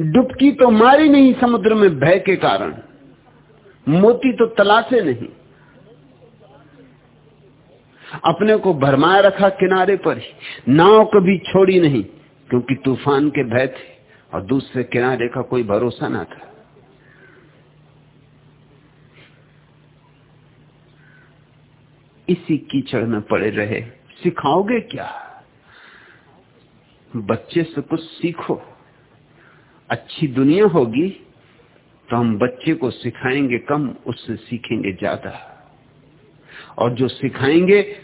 S1: डुबकी तो मारी नहीं समुद्र में भय के कारण। मोती तो तलाशे नहीं। अपने को भरमाए रखा किनारे पर ही। नाव कभी छोड़ी नहीं, क्योंकि तूफ़ान के भय थे और दूसरे किनारे का कोई भरोसा ना था। इसी कीचड़ में पड़े रहे। सिखाओगे क्या? बच्चे से कुछ सीखो। अच्छी दुनिया होगी तो हम बच्चे को सिखाएँगे कम, उससे सीखेंगे ज़्यादा। और जो सिखाएँगे,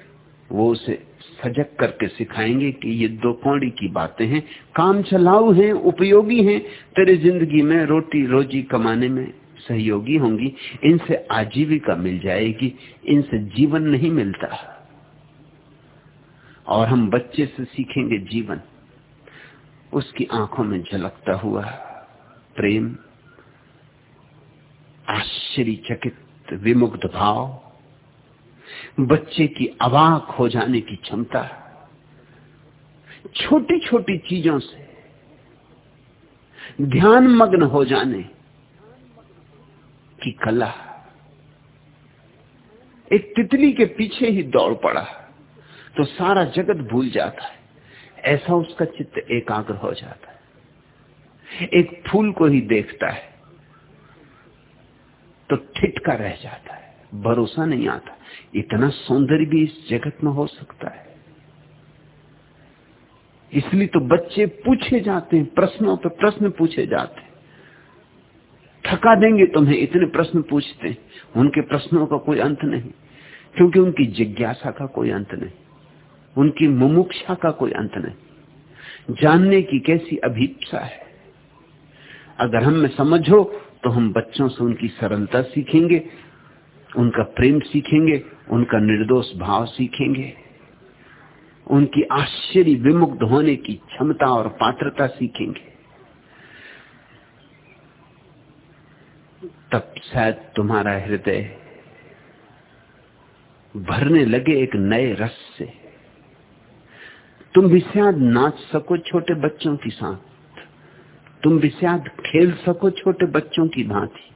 S1: वो उसे सजग करके सिखाएँगे कि ये दो कौड़ी की बातें हैं। काम चलाऊ हैं, उपयोगी हैं, तेरे ज़िंदगी में रोटी रोजी कमाने में सहयोगी होंगी, इनसे आजीविका मिल जाएगी, इनसे जीवन नहीं मिलता। और हम बच्चे से सीखेंगे जीवन। उसकी आँखों में झलकता हुआ प्रेम, आश्चर्यचकित विमुक्त भाव, बच्चे की अवाक हो जाने की क्षमता छोटी छोटी चीज़ों से ध्यान मग्न हो जाने की कला। एक तितली के पीछे ही दौड़ पड़ा तो सारा जगत भूल जाता है। ऐसा उसका चित्त एकाग्र हो जाता है। एक फूल को ही देखता है तो ठिटका रह जाता है, भरोसा नहीं आता। इतना सौंदर्य भी इस जगत में हो सकता है। इसलिए तो बच्चे पूछे जाते हैं, प्रश्नों पर प्रश्न पूछे जाते हैं। थका देंगे तुम्हें इतने प्रश्न पूछते हैं, उनके प्रश्नों का कोई अंत नहीं, क्योंकि उनकी जिज्ञासा का कोई अंत नहीं। उनकी मुमुक्षा का कोई अंत नहीं। जानने की कैसी अभीपसा है? अगर हम में समझ हो तो हम बच्चों से उनकी सरलता सीखेंगे, उनका प्रेम सीखेंगे, उनका निर्दोष भाव सीखेंगे। उनकी आश्चर्य विमुक्त होने की क्षमता और पात्रता सीखेंगे। तब शायद तुम्हारा हृदय भरने लगे एक नए रस से। तुम भी शायद नाच सको छोटे बच्चों की साथ। तुम भी शायद खेल सको छोटे बच्चों की भांति।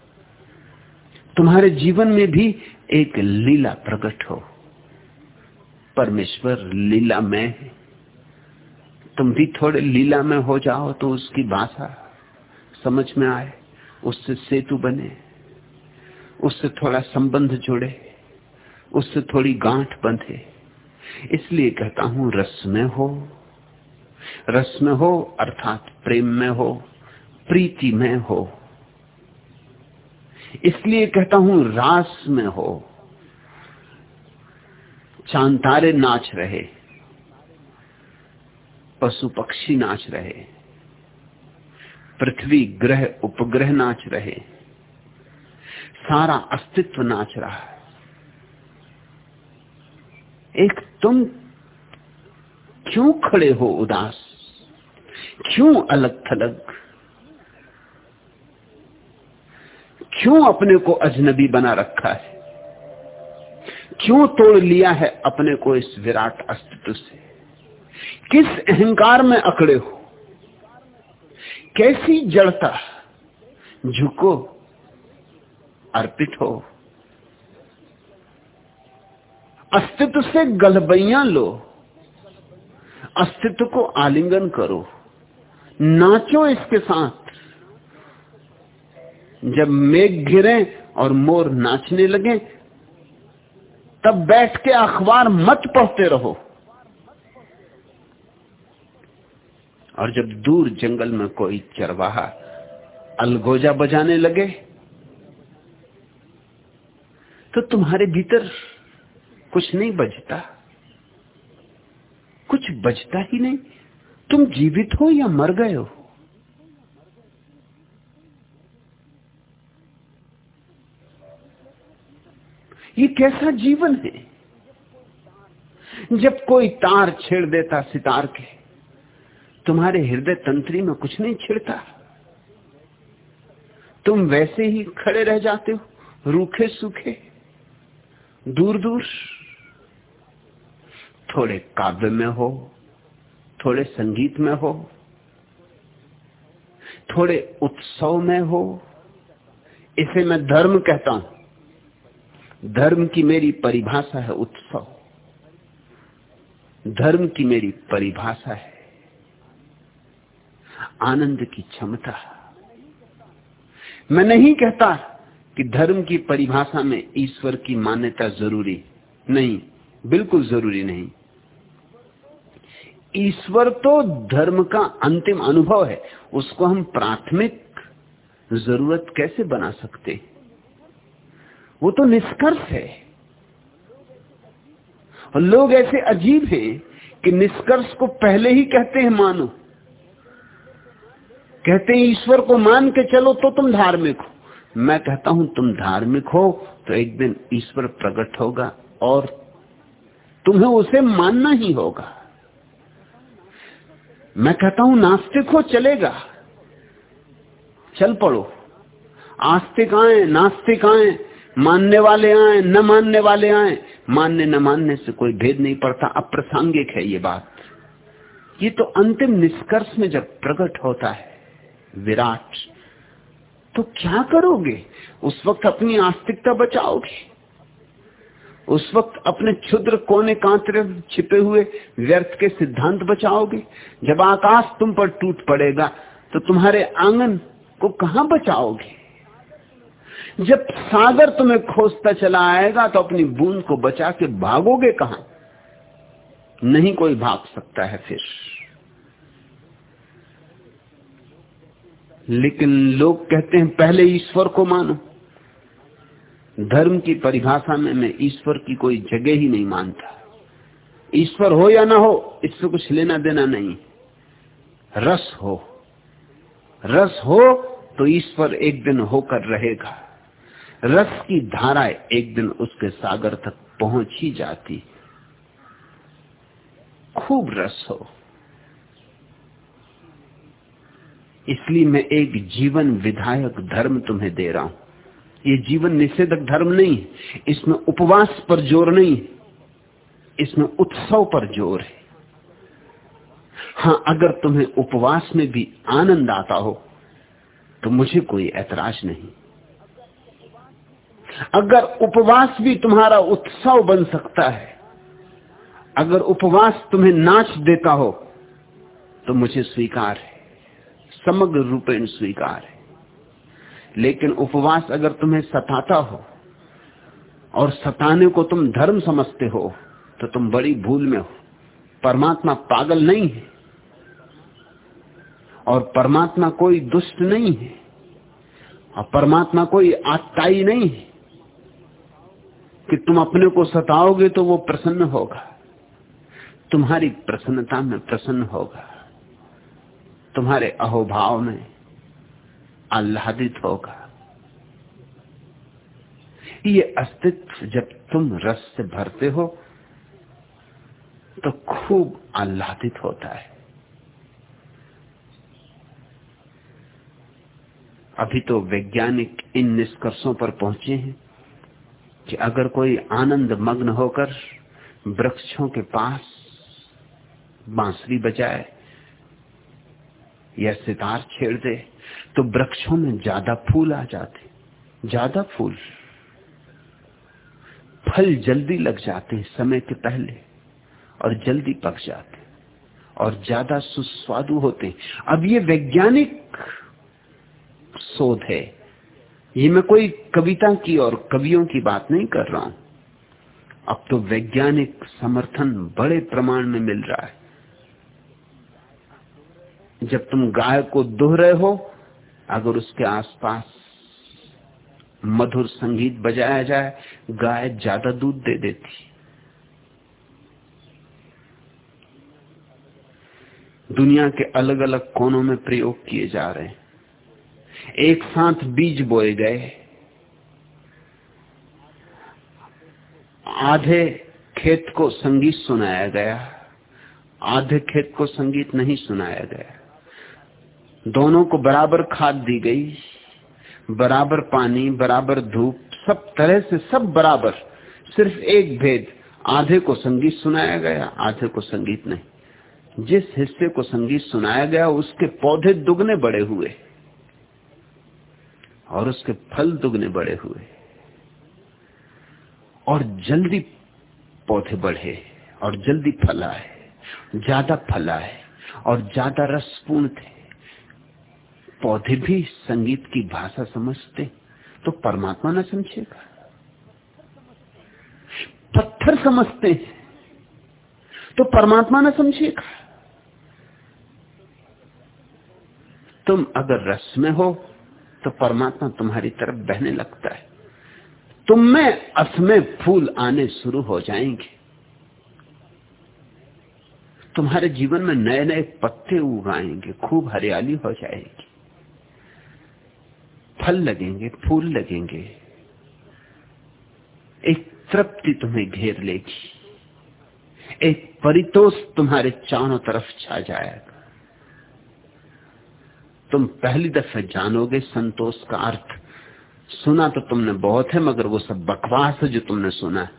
S1: तुम्हारे जीवन में भी एक लीला प्रकट हो। परमेश्वर, लीला में है। तुम भी थोड़े लीला में हो जाओ तो उसकी भाषा समझ में आए, उससे सेतु बने, उससे थोड़ा संबंध जुड़े, उससे थोड़ी गांठ बंधे। इसलिए कहता हूँ, रस में हो, रस में हो, अर्थात प्रेम में हो, प्रीति में हो। इसलिए कहता हूँ, रास में हो। चांतारे नाच रहे, पशु पक्षी नाच रहे, पृथ्वी ग्रह, उपग्रह नाच रहे, सारा अस्तित्व नाच रहा है। एक तुम क्यों खड़े हो उदास? क्यों अलग थलग? क्यों अपने को अजनबी बना रखा है? क्यों तोड़ लिया है अपने को इस विराट अस्तित्व से? किस अहंकार में अकड़े हो? कैसी जड़ता? झुको, अर्पित हो। अस्तित्व से गलबैया लो। अस्तित्व को आलिंगन करो। नाचो इसके साथ। जब मेघ घिरे और मोर नाचने लगे, तब बैठ के अखबार मत पढ़ते रहो। और जब दूर जंगल में कोई चरवाहा अलगोजा बजाने लगे तो तुम्हारे भीतर कुछ नहीं बजता। कुछ बजता ही नहीं। तुम जीवित हो या मर गए हो? ये कैसा जीवन है? जब कोई तार छेड़ देता सितार के, तुम्हारे हृदय तंत्री में कुछ नहीं छिड़ता। तुम वैसे ही खड़े रह जाते हो, रूखे सूखे दूर दूर थोड़े काव्य में हो, थोड़े संगीत में हो, थोड़े उत्सव में हो, इसे मैं धर्म कहता हूँ। धर्म की मेरी परिभाषा है उत्सव। धर्म की मेरी परिभाषा है आनंद की क्षमता। मैं नहीं कहता कि धर्म की परिभाषा में ईश्वर की मान्यता ज़रूरी नहीं, बिल्कुल ज़रूरी नहीं। ईश्वर तो धर्म का अंतिम अनुभव है, उसको हम प्राथमिक ज़रूरत कैसे बना सकते वो तो निष्कर्ष है। और लोग ऐसे अजीब हैं कि निष्कर्ष को पहले ही कहते हैं, मानो। कहते हैं, ईश्वर को मान के चलो तो तुम धार्मिक हो। मैं कहता हूँ, तुम धार्मिक हो तो एक दिन ईश्वर प्रकट होगा और तुम्हें उसे मानना ही होगा। मैं कहता हूँ, नास्तिक हो चलेगा। चल पड़ो। आस्तिक आए, नास्तिक आए, मानने वाले आए, न मानने वाले आए, मानने न मानने से कोई भेद नहीं पड़ता, अप्रासंगिक है ये बात। ये तो अंतिम निष्कर्ष में जब प्रकट होता है, विराट तो क्या करोगे? उस वक्त अपनी आस्तिकता बचाओगे। उस वक्त अपने क्षुद्र कोने कांतरे छिपे हुए व्यर्थ के सिद्धांत बचाओगे? जब आकाश तुम पर टूट पड़ेगा तो तुम्हारे आँगन को कहाँ बचाओगे? जब सागर तुम्हें खोजता चला आएगा तो अपनी बूंद को बचा के भागोगे कहाँ? नहीं कोई भाग सकता है फिर। लेकिन लोग कहते हैं, पहले ईश्वर को मानो। धर्म की परिभाषा में मैं ईश्वर की कोई जगह ही नहीं मानता। ईश्वर हो या ना हो, इससे कुछ लेना देना नहीं। रस हो। रस हो तो ईश्वर एक दिन होकर रहेगा। रस की धारा एक दिन उसके सागर तक पहुँच ही जाती। खूब रस हो। इसलिए मैं एक जीवन विधायक धर्म तुम्हें दे रहा हूँ। ये जीवन निषेधक धर्म नहीं है। इसमें उपवास पर ज़ोर नहीं है। इसमें उत्सव पर ज़ोर है। हाँ, अगर तुम्हें उपवास में भी आनंद आता हो तो मुझे कोई ऐतराज नहीं। अगर उपवास भी तुम्हारा उत्सव बन सकता है, अगर उपवास तुम्हें नाच देता हो तो मुझे स्वीकार है। समग्र रूपेण स्वीकार है। लेकिन उपवास अगर तुम्हें सताता हो और सताने को तुम धर्म समझते हो तो तुम बड़ी भूल में हो। परमात्मा पागल नहीं है और परमात्मा कोई दुष्ट नहीं है और परमात्मा कोई आत्ताई नहीं है। कि तुम अपने को सताओगे तो वो प्रसन्न होगा। तुम्हारी प्रसन्नता में प्रसन्न होगा। तुम्हारे अहोभाव में आह्लादित होगा। ये अस्तित्व जब तुम रस से भरते हो तो खूब आह्लादित होता है। अभी तो वैज्ञानिक इन निष्कर्षों पर पहुँचे हैं कि अगर कोई आनंद मग्न होकर वृक्षों के पास बांसुरी बजाए या सितार छेड़ दे तो वृक्षों में ज़्यादा फूल आ जाते, ज़्यादा फूल। फल जल्दी लग जाते हैं समय के पहले और जल्दी पक जाते और ज़्यादा सुस्वादु होते। अब ये वैज्ञानिक शोध है। ये मैं कोई कविता की और कवियों की बात नहीं कर रहा हूँ। अब तो वैज्ञानिक समर्थन बड़े प्रमाण में मिल रहा है। जब तुम गाय को दुह रहे हो, अगर उसके आसपास मधुर संगीत बजाया जाए, गाय ज़्यादा दूध दे देती। दुनिया के अलग अलग कोनों में प्रयोग किए जा रहे हैं। एक साथ बीज बोए गए आधे खेत को संगीत सुनाया गया, आधे खेत को संगीत नहीं सुनाया गया। दोनों को बराबर खाद दी गई, बराबर पानी, बराबर धूप, सब तरह से सब बराबर, सिर्फ़ एक भेद, आधे को संगीत सुनाया गया, आधे को संगीत नहीं। जिस हिस्से को संगीत सुनाया गया, उसके पौधे दुगने बड़े हुए और उसके फल दुगने बड़े हुए और जल्दी पौधे बढ़े और जल्दी फला है ज़्यादा फला है और ज़्यादा रसपूर्ण थे। पौधे भी संगीत की भाषा समझते तो परमात्मा न समझेगा। पत्थर समझते हैं तो परमात्मा न समझेगा। तुम अगर रस में हो तो परमात्मा तुम्हारी तरफ़ बहने लगता है। तुम में असमय फूल आने शुरू हो जाएँगे। तुम्हारे जीवन में नए नए पत्ते उगाएँगे, खूब हरियाली हो जाएगी। फल लगेंगे, फूल लगेंगे। एक तृप्ति तुम्हें घेर लेगी। एक परितोष तुम्हारे चारों तरफ़ छा जाएगा। तुम पहली दफे जानोगे संतोष का अर्थ। सुना तो तुमने बहुत है, मगर वो सब बकवास है जो तुमने सुना है।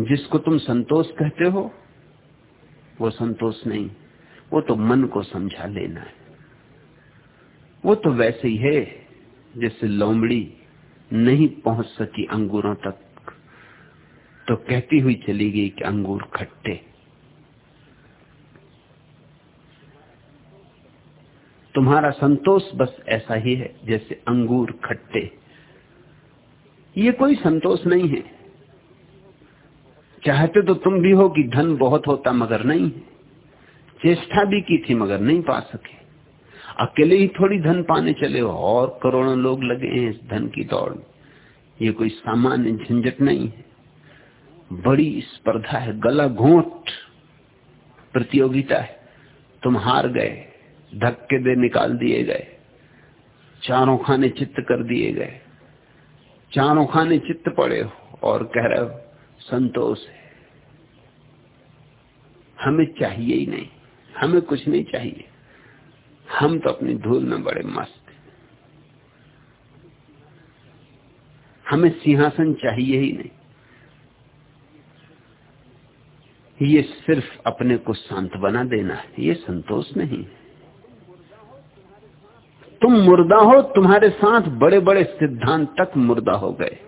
S1: जिसको तुम संतोष कहते हो, वो संतोष नहीं। वो तो मन को समझा लेना है। वो तो वैसे ही है। जैसे लोमड़ी नहीं पहुँच सकी अंगूरों तक तो कहती हुई चली गई कि अंगूर खट्टे। तुम्हारा संतोष बस ऐसा ही है जैसे अंगूर खट्टे। ये कोई संतोष नहीं है। चाहते तो तुम भी हो कि धन बहुत होता मगर नहीं। है चेष्टा भी की थी मगर नहीं पा सके। अकेले ही थोड़ी धन पाने चले हो, और करोड़ों लोग लगे हैं इस धन की दौड़ ये कोई सामान्य झंझट नहीं है। बड़ी स्पर्धा है, गला घोट प्रतियोगिता है। तुम हार गए, धक्के दे निकाल दिए गए, चारों खाने चित्त कर दिए गए। चारों खाने चित्त पड़े हो, और कह रहे हो, संतोष है। हमें चाहिए ही नहीं, हमें कुछ नहीं चाहिए। हम तो अपनी धूल में बड़े मस्त हमें सिंहासन चाहिए ही नहीं। ये सिर्फ़ अपने को शांत बना देना है, ये संतोष नहीं है। तुम मुर्दा हो, तुम्हारे साथ बड़े बड़े सिद्धांत तक मुर्दा हो गए।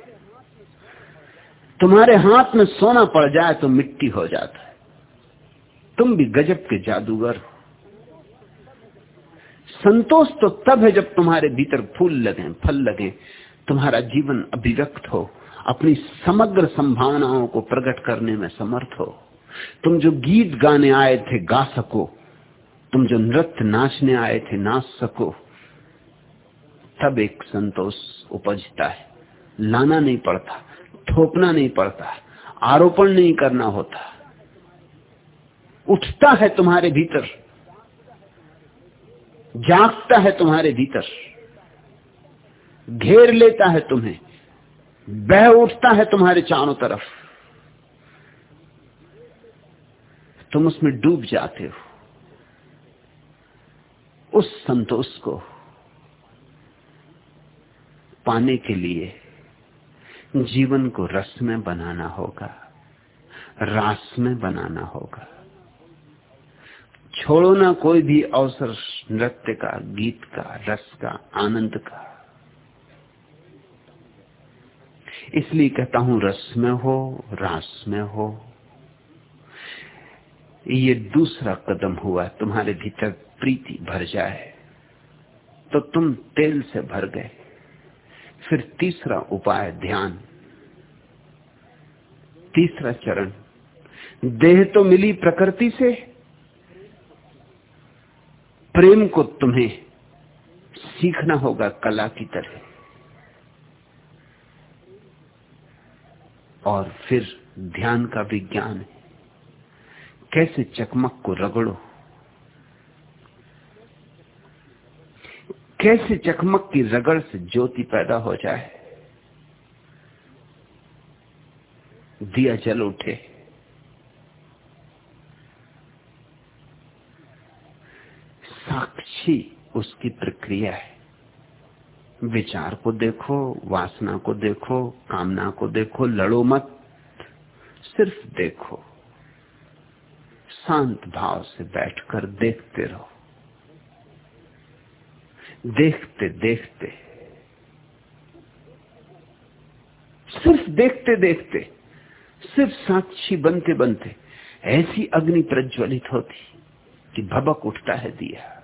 S1: तुम्हारे हाथ में सोना पड़ जाए तो मिट्टी हो जाता है। तुम भी गजब के जादूगर हो। संतोष तो तब है जब तुम्हारे भीतर फूल लगे, फल लगे। तुम्हारा जीवन अभिव्यक्त हो, अपनी समग्र संभावनाओं को प्रकट करने में समर्थ हो। तुम जो गीत गाने आए थे, गा सको। तुम जो नृत्य नाचने आए थे, नाच सको। तब एक संतोष उपजता है। लाना नहीं पड़ता, थोपना नहीं पड़ता, आरोपण नहीं करना होता। उठता है तुम्हारे भीतर। जागता है तुम्हारे भीतर, घेर लेता है तुम्हें, बह उठता है तुम्हारे चारों तरफ़। तुम उसमें डूब जाते हो। उस संतोष को पाने के लिए जीवन को रस में बनाना होगा, रास में बनाना होगा। छोड़ो ना कोई भी अवसर नृत्य का, गीत का, रस का, आनंद का। इसलिए कहता हूँ, रस में हो, रास में हो। ये दूसरा कदम हुआ, तुम्हारे भीतर प्रीति भर जाए तो तुम तेल से भर गए। फिर तीसरा उपाय, ध्यान। तीसरा चरण, देह तो मिली प्रकृति से प्रेम को तुम्हें सीखना होगा कला की तरह। और फिर ध्यान का विज्ञान है। कैसे चकमक को रगड़ो? कैसे चकमक की रगड़ से ज्योति पैदा हो जाए? दिया जल उठे। साक्षी उसकी प्रक्रिया है। विचार को देखो, वासना को देखो, कामना को देखो, लड़ो मत, सिर्फ़ देखो। शांत भाव से बैठकर देखते रहो। देखते देखते। सिर्फ़ देखते देखते। सिर्फ़ साक्षी बनते बनते। ऐसी अग्नि प्रज्वलित होती। कि भबक उठता है दिया।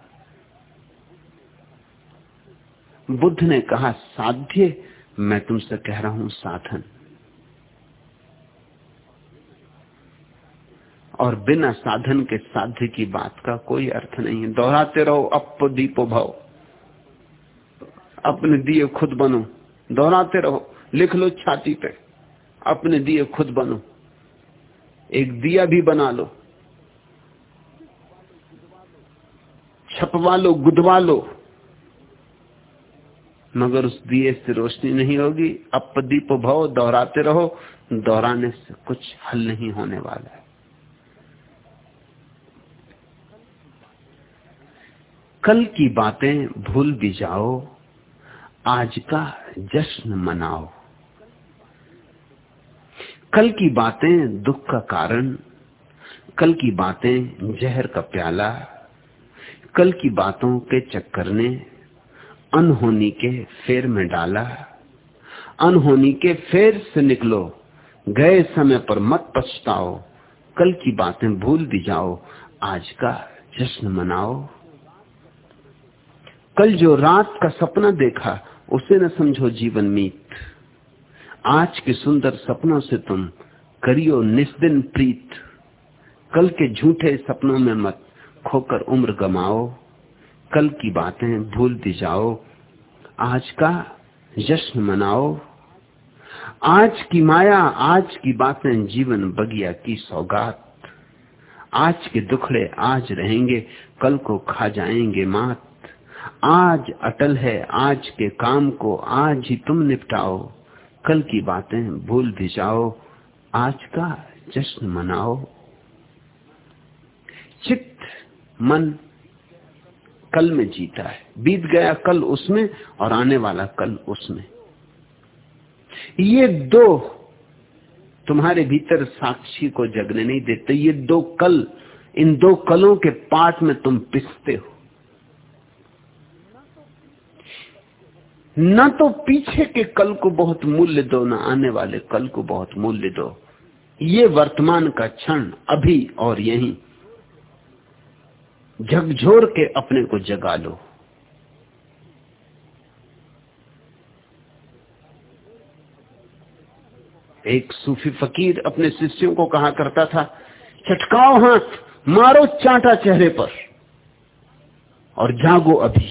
S1: बुद्ध ने कहा, साध्य, मैं तुमसे कह रहा हूँ साधन। और बिना साधन के साध्य की बात का कोई अर्थ नहीं है। दोहराते रहो, अप दीपो भव। अपने दिए खुद बनो। दोहराते रहो, लिख लो छाती पे। अपने दिए खुद बनो। एक दिया भी बना लो। छपवा लो, गुदवा लो। मगर उस दिए से रोशनी नहीं होगी। अप दीप भव, दोहराते रहो। दोहराने से कुछ हल नहीं होने वाला है। कल की बातें भूल भी जाओ। आज का जश्न मनाओ। कल की बातें दुख का कारण। कल की बातें जहर का प्याला। कल की बातों के चक्कर ने अनहोनी के फेर में डाला। अनहोनी के फेर से निकलो। गए समय पर मत पछताओ। कल की बातें भूल भी जाओ। आज का जश्न मनाओ। कल जो रात का सपना देखा, उसे न समझो जीवन मीत। आज के सुंदर सपनों से तुम करियो निस्दिन प्रीत। कल के झूठे सपनों में मत खोकर उम्र गमाओ, कल की बातें भूल दी जाओ, आज का जश्न मनाओ। आज की माया, आज की बातें जीवन बगिया की सौगात। आज के दुखड़े आज रहेंगे, कल को खा जाएँगे मात। आज अटल है, आज के काम को आज ही तुम निपटाओ, कल की बातें भूल भी जाओ, आज का जश्न मनाओ। चित्त मन कल में जीता है। बीत गया कल उसमें और आने वाला कल उसमें। ये दो तुम्हारे भीतर साक्षी को जगने नहीं देते। ये दो कल, इन दो कलों के पाठ में तुम पिसते हो। न तो पीछे के कल को बहुत मूल्य दो, न आने वाले कल को बहुत मूल्य दो। ये वर्तमान का क्षण अभी और यही। झकझोर के अपने को जगा लो। एक सूफी फकीर अपने शिष्यों को कहा करता था चटकाओ हाथ, मारो चांटा चेहरे पर और जागो अभी।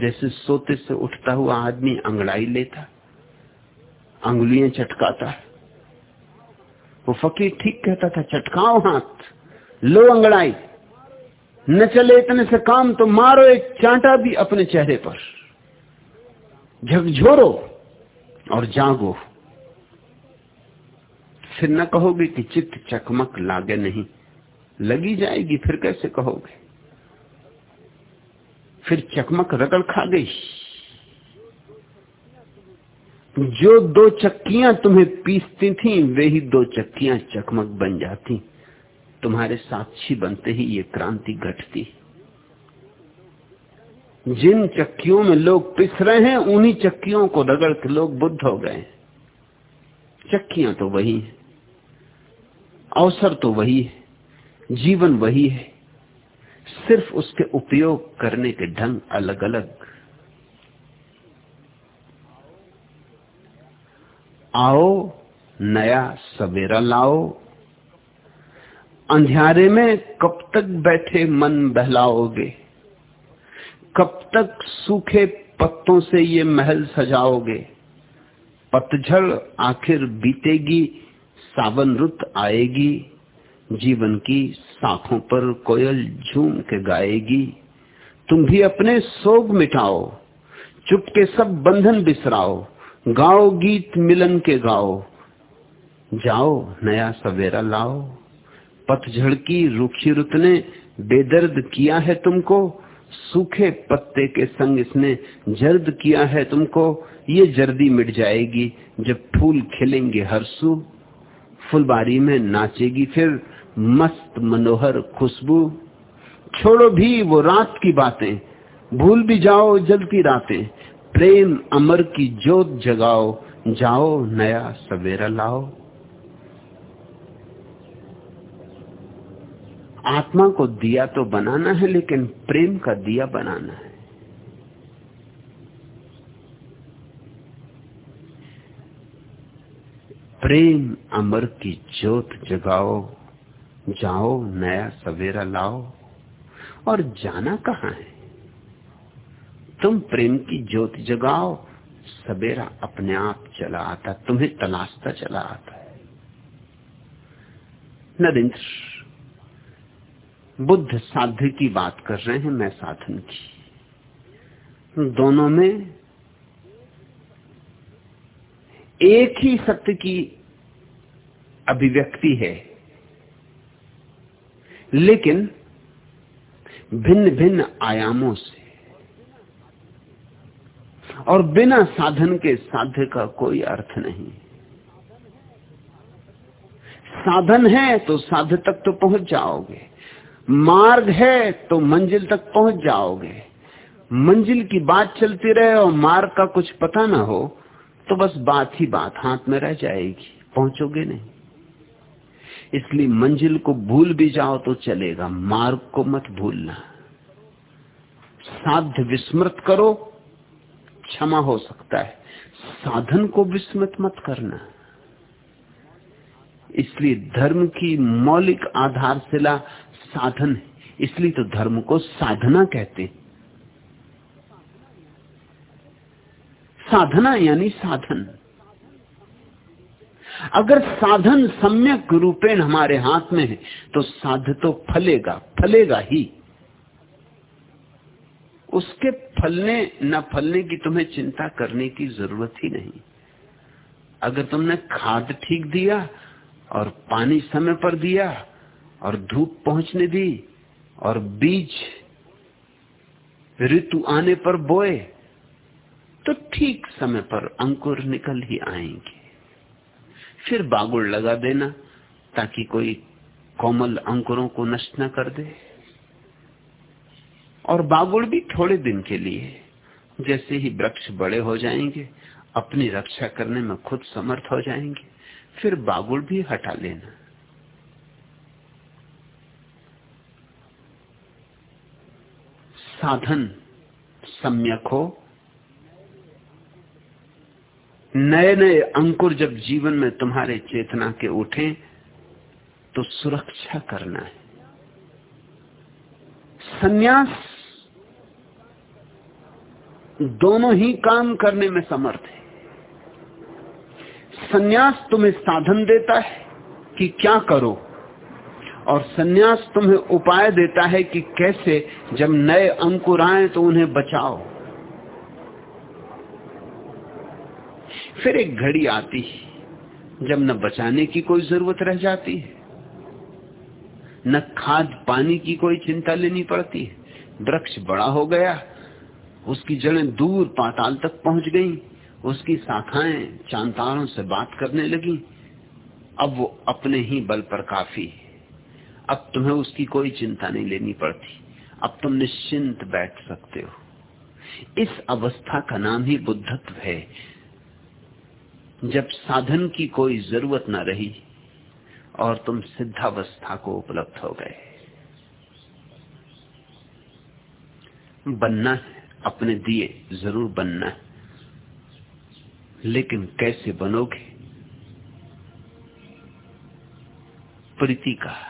S1: जैसे सोते से उठता हुआ आदमी अंगड़ाई लेता, अंगुलियाँ चटकाता। है वो फकीर ठीक कहता था, चटकाओ हाथ, लो अंगड़ाई। न चले इतने से काम तो मारो, एक चांटा भी अपने चेहरे पर। झकझोरो और जागो। फिर न कहोगे कि चित्त चकमक लागे नहीं। लगी जाएगी, फिर कैसे कहोगे? फिर चकमक रगड़ खा गई। जो दो चक्कियाँ तुम्हें पीसती थी, वे ही दो चक्कियाँ चकमक बन जाती। तुम्हारे साक्षी बनते ही ये क्रांति घटती। जिन चक्कियों में लोग पिस रहे हैं, उन्हीं चक्कियों को रगड़ के लोग बुद्ध हो गए चक्कियाँ तो वही है। अवसर तो वही है। जीवन वही है। सिर्फ़ उसके उपयोग करने के ढंग अलग अलग आओ, नया सवेरा लाओ। अंधियारे में कब तक बैठे मन बहलाओगे? कब तक सूखे पत्तों से ये महल सजाओगे? पतझड़ आखिर बीतेगी, सावन रुत आएगी, जीवन की साखों पर कोयल झूम के गाएगी। तुम भी अपने सोग मिटाओ चुप के सब बंधन बिसराओ। गाओ गीत मिलन के गाओ। जाओ, नया सवेरा लाओ। पतझड़ की रूखी रुत ने बेदर्द किया है तुमको। सूखे पत्ते के संग इसने जर्द किया है तुमको। ये जर्दी मिट जाएगी जब फूल खिलेंगे हरसू फुलबारी में नाचेगी फिर मस्त मनोहर खुशबू। छोड़ो भी वो रात की बातें, भूल भी जाओ जलती रातें। प्रेम अमर की जोत जगाओ, जाओ नया सवेरा लाओ। आत्मा को दिया तो बनाना है, लेकिन प्रेम का दिया बनाना है। प्रेम अमर की ज्योत जगाओ, जाओ नया सवेरा लाओ। और जाना कहाँ है? तुम प्रेम की ज्योत जगाओ। सवेरा अपने आप चला आता तुम्हें तलाशता चला आता है। नरेंद्र, बुद्ध साध्य की बात कर रहे हैं, मैं साधन की। दोनों में एक ही सत्य की अभिव्यक्ति है। लेकिन भिन्न भिन्न आयामों से और बिना साधन के साध्य का कोई अर्थ नहीं। साधन है तो साध्य तक तो पहुँच जाओगे। मार्ग है तो मंजिल तक पहुँच जाओगे। मंजिल की बात चलती रहे और मार्ग का कुछ पता ना हो तो बस बात ही बात हाथ में रह जाएगी, पहुंचोगे नहीं। इसलिए मंजिल को भूल भी जाओ तो चलेगा, मार्ग को मत भूलना। साध्य विस्मृत करो क्षमा हो सकता है। साधन को विस्मृत मत करना। इसलिए धर्म की मौलिक आधारशिला साधन है। इसलिए तो धर्म को साधना कहते हैं। साधना यानी साधन। अगर साधन सम्यक रूपेण हमारे हाथ में है तो साध तो फलेगा फलेगा ही। उसके फलने, न फलने की तुम्हें चिंता करने की ज़रूरत ही नहीं। अगर तुमने खाद ठीक दिया और पानी समय पर दिया और धूप पहुँचने दी और बीज ऋतु आने पर बोए तो ठीक समय पर अंकुर निकल ही आएँगे। फिर बागुड़ लगा देना ताकि कोई कोमल अंकुरों को नष्ट न कर दे। और बागुड़ भी थोड़े दिन के लिए जैसे ही वृक्ष बड़े हो जाएँगे, अपनी रक्षा करने में खुद समर्थ हो जाएँगे, फिर बागुड़ भी हटा लेना। साधन सम्यक हो। नए नए अंकुर जब जीवन में तुम्हारे चेतना के उठे तो सुरक्षा करना है। सन्यास दोनों ही काम करने में समर्थ है। सन्यास तुम्हें साधन देता है कि क्या करो, और सन्यास तुम्हें उपाय देता है कि कैसे, जब नए अंकुर आए तो उन्हें बचाओ। फिर एक घड़ी आती है, जब न बचाने की कोई ज़रूरत रह जाती है, न खाद पानी की कोई चिंता लेनी पड़ती है। वृक्ष बड़ा हो गया उसकी जड़ें दूर पाताल तक पहुँच गई। उसकी शाखाएँ चांतारों से बात करने लगी। अब वो अपने ही बल पर काफ़ी है। अब तुम्हें उसकी कोई चिंता नहीं लेनी पड़ती। अब तुम निश्चिंत बैठ सकते हो। इस अवस्था का नाम ही बुद्धत्व है। जब साधन की कोई ज़रूरत न रही और तुम सिद्धावस्था को उपलब्ध हो गए। बनना है। अपने दिए ज़रूर बनना है। लेकिन कैसे बनोगे? प्रीति का।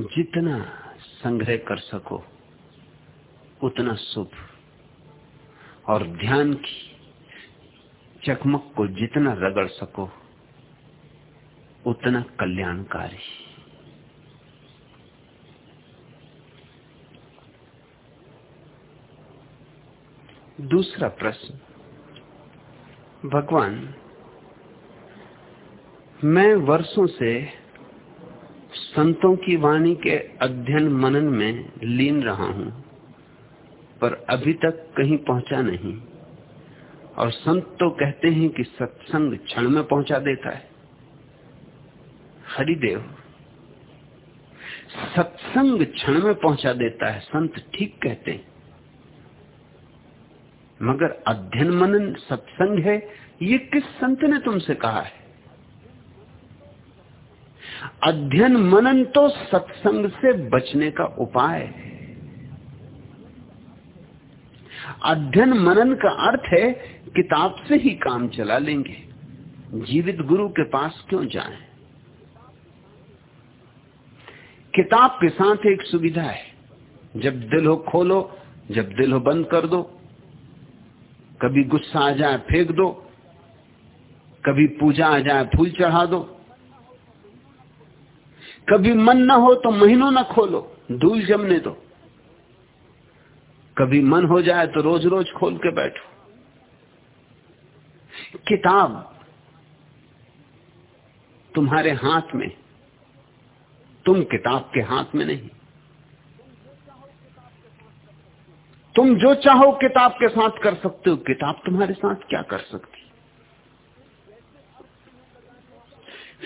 S1: जितना संग्रह कर सको, उतना शुभ। और ध्यान की चकमक को जितना रगड़ सको, उतना कल्याणकारी। दूसरा प्रश्न। भगवान, मैं वर्षों से संतों की वाणी के अध्ययन मनन में लीन रहा हूँ, पर अभी तक कहीं पहुँचा नहीं। और संत तो कहते हैं कि सत्संग क्षण में पहुँचा देता है। हरिदेव, सत्संग क्षण में पहुँचा देता है, संत ठीक कहते हैं। मगर अध्ययन मनन सत्संग है, ये किस संत ने तुमसे कहा है? अध्ययन मनन तो सत्संग से बचने का उपाय है। अध्ययन मनन का अर्थ है, किताब से ही काम चला लेंगे। जीवित गुरु के पास क्यों जाएँ? किताब के साथ एक सुविधा है, जब दिल हो खोलो, जब दिल हो बंद कर दो कभी गुस्सा आ जाए फेंक दो, कभी पूजा आ जाए फूल चढ़ा दो। कभी मन ना हो तो महीनों ना खोलो, धूल जमने दो। कभी मन हो जाए तो रोज रोज खोल के बैठो। किताब तुम्हारे हाथ में, तुम किताब के हाथ में नहीं। तुम जो चाहो किताब के साथ कर सकते हो। किताब तुम्हारे साथ क्या कर सकती?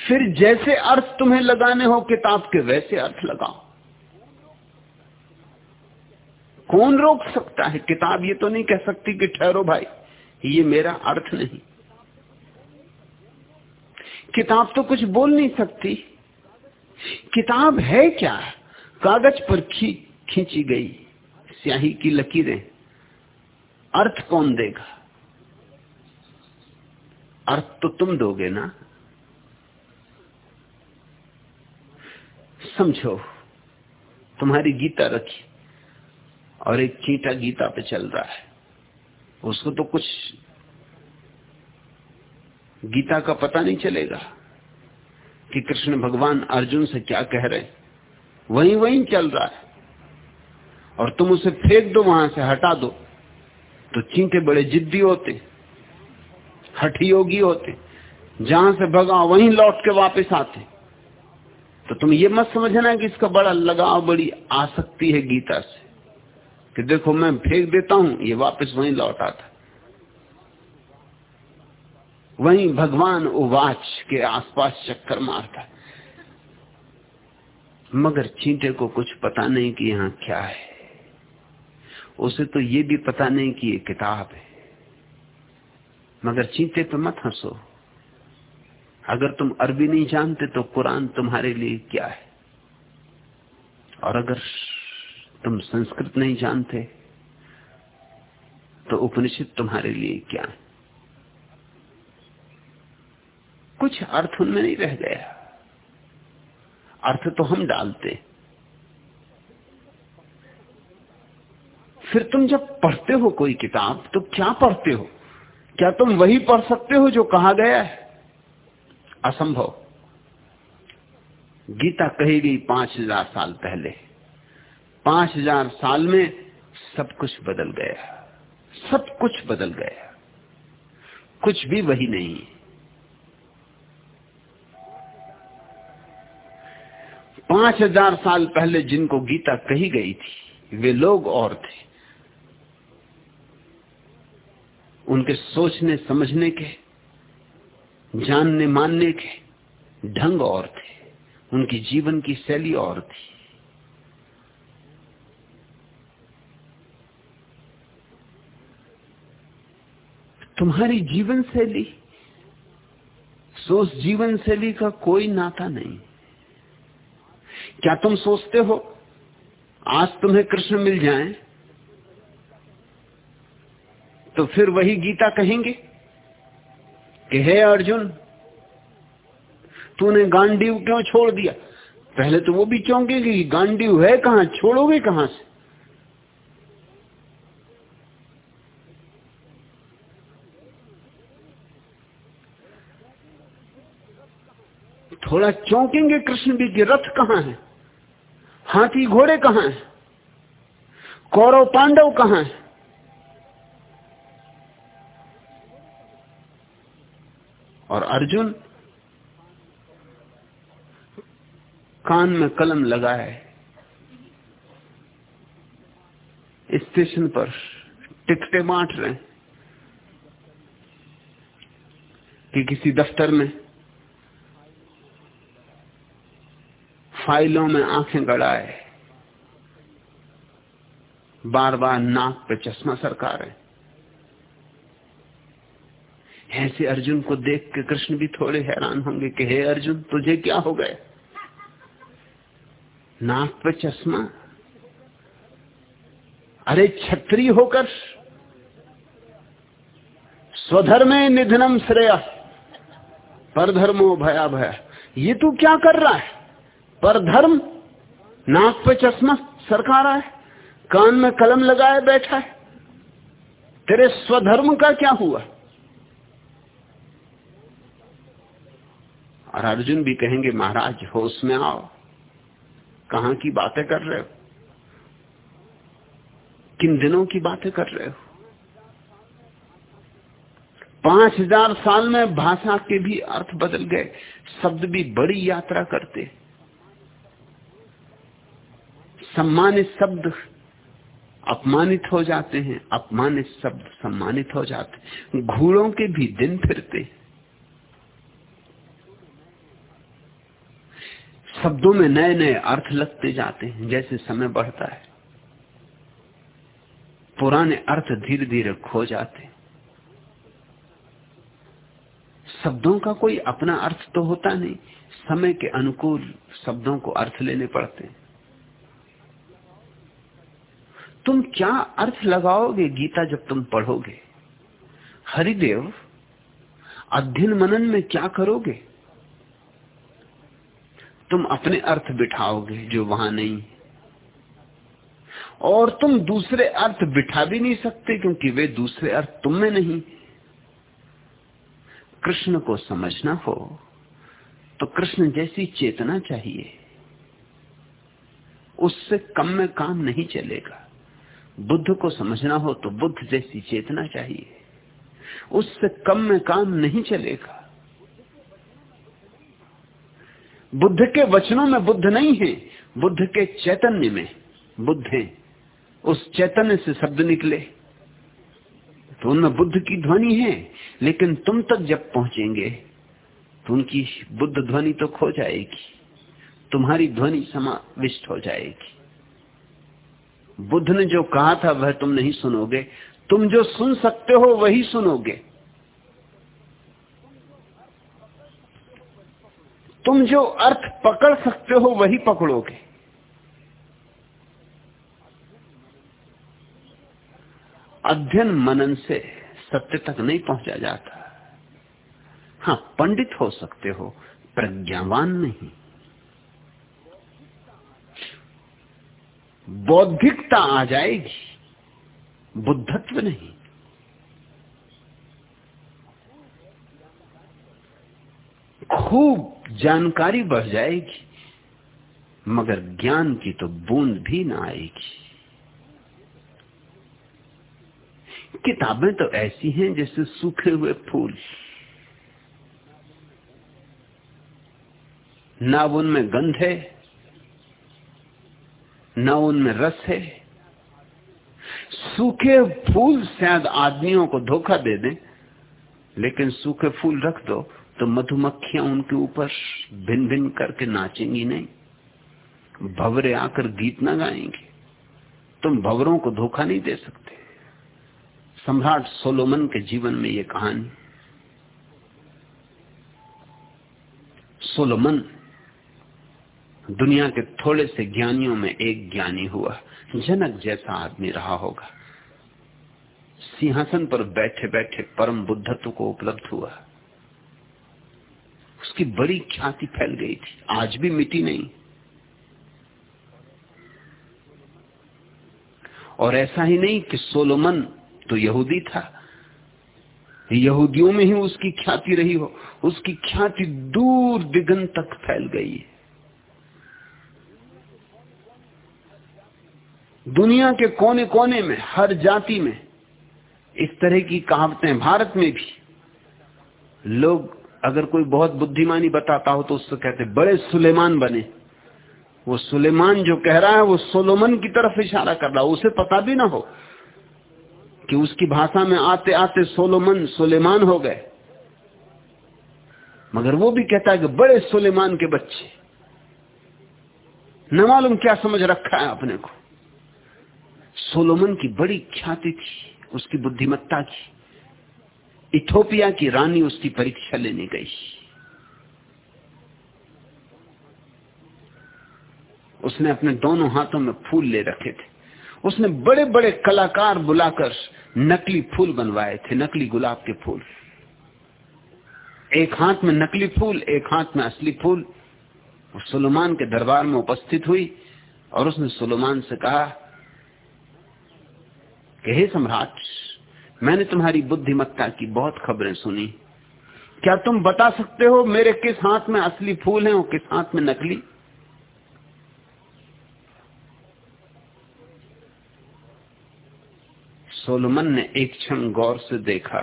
S1: फिर जैसे अर्थ तुम्हें लगाने हो किताब के, वैसे अर्थ लगाओ। कौन रोक सकता है? किताब ये तो नहीं कह सकती कि ठहरो भाई, ये मेरा अर्थ नहीं। किताब तो कुछ बोल नहीं सकती। किताब है क्या? कागज़ पर खींची गई। स्याही की लकीरें। अर्थ कौन देगा? अर्थ तो तुम दोगे ना? समझो, तुम्हारी गीता रखी और एक चीटा गीता पे चल रहा है। उसको तो कुछ गीता का पता नहीं चलेगा कि कृष्ण भगवान अर्जुन से क्या कह रहे हैं। वहीं वहीं चल रहा है। और तुम उसे फेंक दो, वहाँ से हटा दो। तो चींटे बड़े जिद्दी होते, हठी योगी होते, जहाँ से भगा वहीं लौट के वापस आते। तो तुम ये मत समझना कि इसका बड़ा लगाव, बड़ी आसक्ति है गीता से, कि देखो मैं फेंक देता हूँ, ये वापस वहीं लौट आता। वहीं भगवान उवाच के आसपास चक्कर मारता। मगर चींटे को कुछ पता नहीं कि यहाँ क्या है। उसे तो ये भी पता नहीं कि ये किताब है। मगर चीते पे मत हंसो। अगर तुम अरबी नहीं जानते तो कुरान तुम्हारे लिए क्या है? और अगर तुम संस्कृत नहीं जानते तो उपनिषद तुम्हारे लिए क्या है? कुछ अर्थ उनमें नहीं रह गया। अर्थ तो हम डालते फिर तुम जब पढ़ते हो कोई किताब तो क्या पढ़ते हो? क्या तुम वही पढ़ सकते हो जो कहा गया है? असंभव। गीता कही गई पाँच हज़ार साल पहले। पाँच हज़ार साल में सब कुछ बदल गया। सब कुछ बदल गया। कुछ भी वही नहीं। पाँच हज़ार साल पहले जिनको गीता कही गई थी, वे लोग और थे। उनके सोचने, समझने के, जानने, मानने के ढंग और थे। उनकी जीवन की शैली और थी। तुम्हारी जीवन शैली, सोच जीवन शैली का कोई नाता नहीं। क्या तुम सोचते हो, आज तुम्हें कृष्ण मिल जाए? तो फिर वही गीता कहेंगे कि हे अर्जुन, तूने गांडीव क्यों छोड़ दिया? पहले तो वो भी चौंके कि गांडीव है कहाँ, छोड़ोगे कहाँ से? थोड़ा चौंकेंगे कृष्ण भी कि रथ कहाँ है? हाथी घोड़े कहाँ है? कौरव पांडव कहाँ है? और अर्जुन कान में कलम लगाए, स्टेशन पर टिकटे बांट रहे कि किसी दफ्तर में फाइलों में आँखें गड़ाए बार बार नाक पे चश्मा सरका रहे ऐसे अर्जुन को देख के कृष्ण भी थोड़े हैरान होंगे कि, हे अर्जुन, तुझे क्या हो गए नाक पे चश्मा। अरे छत्री होकर स्वधर्म निधनम श्रेय पर धर्मो भया भया ये तू क्या कर रहा है? पर धर्म नाक पे चश्मा सरका रहा है कान में कलम लगाए बैठा है। तेरे स्वधर्म का क्या हुआ? और अर्जुन भी कहेंगे, महाराज, होश में आओ। कहाँ की बातें कर रहे हो? किन दिनों की बातें कर रहे हो? पाँच हज़ार साल में भाषा के भी अर्थ बदल गए, शब्द भी बड़ी यात्रा करते। सम्मानित शब्द अपमानित हो जाते हैं, अपमानित शब्द सम्मानित हो जाते घोड़ों के भी दिन फिरते। शब्दों में नए नए अर्थ लगते जाते हैं, जैसे समय बढ़ता है। पुराने अर्थ धीरे धीरे खो जाते शब्दों का कोई अपना अर्थ तो होता नहीं, समय के अनुकूल शब्दों को अर्थ लेने पड़ते हैं। तुम क्या अर्थ लगाओगे गीता जब तुम पढ़ोगे? हरिदेव, अध्ययन मनन में क्या करोगे? तुम अपने अर्थ बिठाओगे जो वहाँ नहीं और तुम दूसरे अर्थ बिठा भी नहीं सकते क्योंकि वे दूसरे अर्थ तुम में नहीं। कृष्ण को समझना हो तो कृष्ण जैसी चेतना चाहिए। उससे कम में काम नहीं चलेगा। बुद्ध को समझना हो तो बुद्ध जैसी चेतना चाहिए। उससे कम में काम नहीं चलेगा। बुद्ध के वचनों में बुद्ध नहीं है, बुद्ध के चैतन्य में बुद्ध है। उस चैतन्य से शब्द निकले। तो उनमें बुद्ध की ध्वनि है, लेकिन तुम तक जब पहुँचेंगे तो उनकी बुद्ध ध्वनि तो खो जाएगी। तुम्हारी ध्वनि समाविष्ट हो जाएगी। बुद्ध ने जो कहा था, वह तुम नहीं सुनोगे। तुम जो सुन सकते हो, वही सुनोगे। तुम जो अर्थ पकड़ सकते हो वही पकड़ोगे। अध्ययन मनन से सत्य तक नहीं पहुँचा जाता। हाँ पंडित हो सकते हो, प्रज्ञावान नहीं। बौद्धिकता आ जाएगी, बुद्धत्व नहीं। खूब जानकारी बढ़ जाएगी, मगर ज्ञान की तो बूंद भी ना आएगी। किताबें तो ऐसी हैं जैसे सूखे हुए फूल। ना उनमें गंध है, ना उनमें रस है। सूखे फूल शायद आदमियों को धोखा दे दें, लेकिन सूखे फूल रख दो। तो मधुमक्खियाँ उनके ऊपर भिन भिन करके नाचेंगी नहीं। भवरे आकर गीत ना गाएँगे। तुम भवरों को धोखा नहीं दे सकते। सम्राट सोलोमन के जीवन में यह कहानी। सोलोमन, दुनिया के थोड़े से ज्ञानियों में एक ज्ञानी हुआ। जनक जैसा आदमी रहा होगा। सिंहासन पर बैठे बैठे परम बुद्धत्व को उपलब्ध हुआ। उसकी बड़ी ख्याति फैल गई थी। आज भी मिटी नहीं। और ऐसा ही नहीं कि सोलोमन तो यहूदी था। यहूदियों में ही उसकी ख्याति रही हो। उसकी ख्याति दूर दिगंत तक फैल गई है। दुनिया के कोने कोने में, हर जाति में, इस तरह की कहावतें भारत में भी, लोग अगर कोई बहुत बुद्धिमानी बताता हो तो उससे कहते, बड़े सुलेमान बने। वो सुलेमान जो कह रहा है, वो सोलोमन की तरफ़ इशारा कर रहा है। उसे पता भी ना हो कि उसकी भाषा में आते आते सोलोमन सुलेमान हो गए। मगर वो भी कहता है कि बड़े सुलेमान के बच्चे। न मालूम क्या समझ रखा है अपने को। सोलोमन की बड़ी ख्याति थी, उसकी बुद्धिमत्ता की। इथोपिया की रानी उसकी परीक्षा लेने गई। उसने अपने दोनों हाथों में फूल ले रखे थे। उसने बड़े बड़े कलाकार बुलाकर नकली फूल बनवाए थे, नकली गुलाब के फूल। एक हाथ में नकली फूल, एक हाथ में असली फूल। सुलेमान के दरबार में उपस्थित हुई और उसने सुलेमान से कहा कि हे सम्राट मैंने तुम्हारी बुद्धिमत्ता की बहुत खबरें सुनी। क्या तुम बता सकते हो मेरे किस हाथ में असली फूल है और किस हाथ में नकली? सोलमन ने एक क्षण गौर से देखा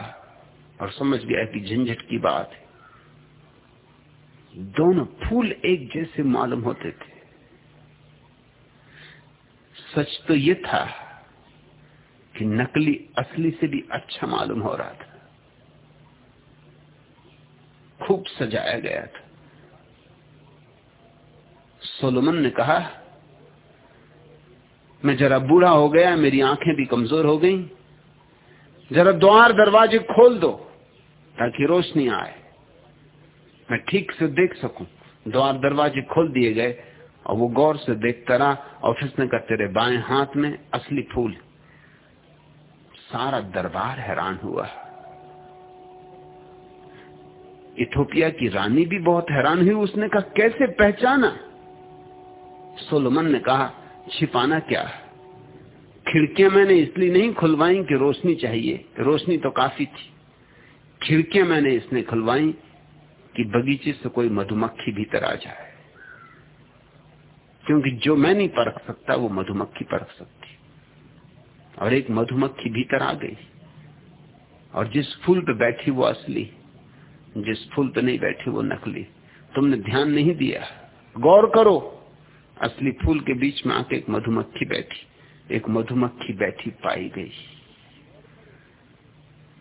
S1: और समझ गया कि झंझट की बात है। दोनों फूल एक जैसे मालूम होते थे। सच तो यह था कि नकली असली से भी अच्छा मालूम हो रहा था। खूब सजाया गया था। सोलोमन ने कहा, मैं जरा बूढ़ा हो गया, मेरी आँखें भी कमज़ोर हो गई। जरा द्वार दरवाजे खोल दो, ताकि रोशनी आए। मैं ठीक से देख सकूँ। द्वार दरवाजे खोल दिए गए, और वो गौर से देखता रहा फिर ने कहा, तेरे बाएँ हाथ में असली फूल सारा दरबार हैरान हुआ। इथोपिया की रानी भी बहुत हैरान हुई, उसने कहा, कैसे पहचाना? सोलोमन ने कहा, छिपाना क्या? खिड़कियाँ मैंने इसलिए नहीं खुलवाई कि रोशनी चाहिए। रोशनी तो काफ़ी थी। खिड़कियाँ मैंने इसने खुलवाई कि बगीचे से कोई मधुमक्खी भीतर आ जाए। क्योंकि जो मैं नहीं परख सकता, वो मधुमक्खी परख सकती और एक मधुमक्खी भीतर आ गई। और जिस फूल पे बैठी वो असली, जिस फूल पे नहीं बैठी वो नकली। तुमने ध्यान नहीं दिया। गौर करो, असली फूल के बीच में आके एक मधुमक्खी बैठी। एक मधुमक्खी बैठी पाई गई।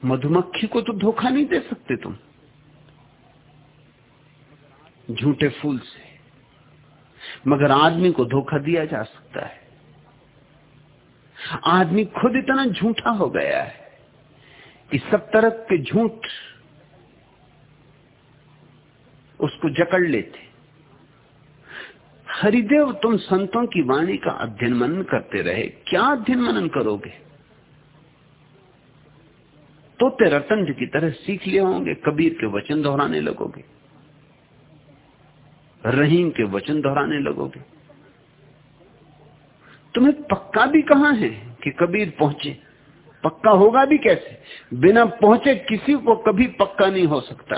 S1: मधुमक्खी को तो धोखा नहीं दे सकते तुम। झूठे फूल से। मगर आदमी को धोखा दिया जा सकता है। आदमी खुद इतना झूठा हो गया है कि सब तरह के झूठ उसको जकड़ लेते। हरिदेव, तुम संतों की वाणी का अध्ययन मनन करते रहे। क्या अध्ययन मनन करोगे? तो ते रतन की तरह सीख लिए होंगे, कबीर के वचन दोहराने लगोगे, रहीम के वचन दोहराने लगोगे। तुम्हें पक्का भी कहाँ है कि कबीर पहुँचे? पक्का होगा भी कैसे? बिना पहुँचे किसी को कभी पक्का नहीं हो सकता।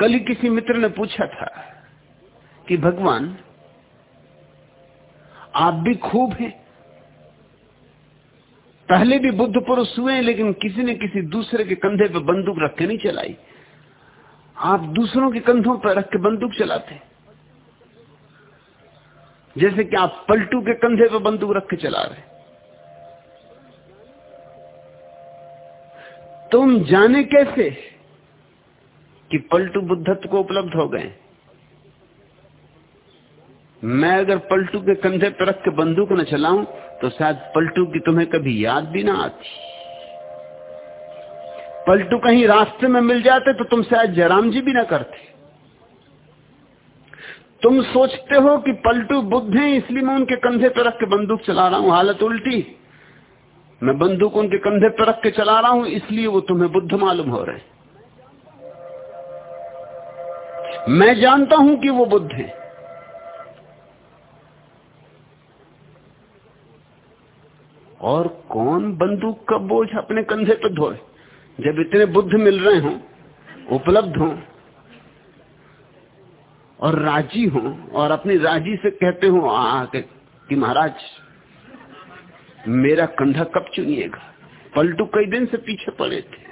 S1: कल ही किसी मित्र ने पूछा था कि, भगवान, आप भी खूब हैं। पहले भी बुद्ध पुरुष हुए लेकिन किसी ने किसी दूसरे के कंधे पर बंदूक रख के नहीं चलाई। आप दूसरों के कंधों पर रख के बंदूक चलाते जैसे कि आप पलटू के कंधे पर बंदूक रख के चला रहे तुम जाने कैसे कि पलटू बुद्धत्व को उपलब्ध हो गए मैं अगर पलटू के कंधे पर रख के बंदूक न चलाऊं तो शायद पलटू की तुम्हें कभी याद भी ना आती। पलटू कहीं रास्ते में मिल जाते तो तुम शायद जयराम जी भी ना करते। तुम सोचते हो कि पलटू बुद्ध हैं, इसलिए मैं उनके कंधे पर रख के बंदूक चला रहा हूँ। हालत उल्टी। मैं बंदूक उनके कंधे पर रख के चला रहा हूँ, इसलिए वो तुम्हें बुद्ध मालूम हो रहे मैं जानता हूँ कि वो बुद्ध हैं। और कौन बंदूक का बोझ अपने कंधे पर धोए? जब इतने बुद्ध मिल रहे हो, उपलब्ध हो और राज़ी हो, और अपनी राज़ी से कहते हो आके कि महाराज, मेरा कंधा कब चुनिएगा? पलटू कई दिन से पीछे पड़े थे।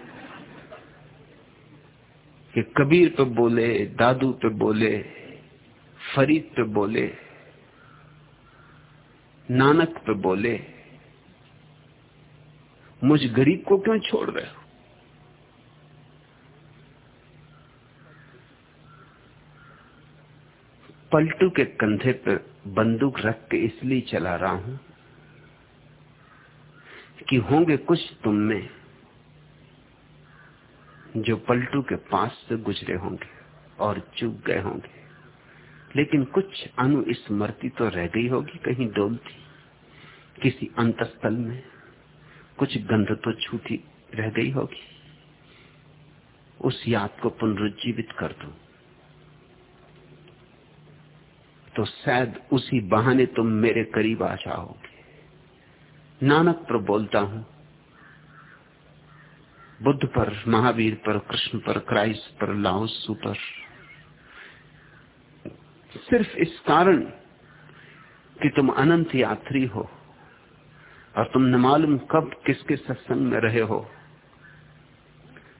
S1: कि कबीर पे बोले, दादू पे बोले, फरीद पे बोले, नानक पे बोले, मुझ गरीब को क्यों छोड़ रहे हो? पलटू के कंधे पर बंदूक रख के इसलिए चला रहा हूँ कि होंगे कुछ तुम में जो पलटू के पास से गुजरे होंगे और चुप गए होंगे। लेकिन कुछ अनुस्मृति तो रह गई होगी, कहीं डोलती किसी अंतस्थल में कुछ गंध तो छूटी रह गई होगी। उस याद को पुनरुज्जीवित कर दू। तो शायद उसी बहाने तुम मेरे करीब आ जाओगे। नानक पर बोलता हूँ, बुद्ध पर, महावीर पर, कृष्ण पर, क्राइस्ट पर, लाओसु पर। सिर्फ़ इस कारण कि तुम अनंत यात्री हो और तुम न मालूम कब किसके सत्संग में रहे हो।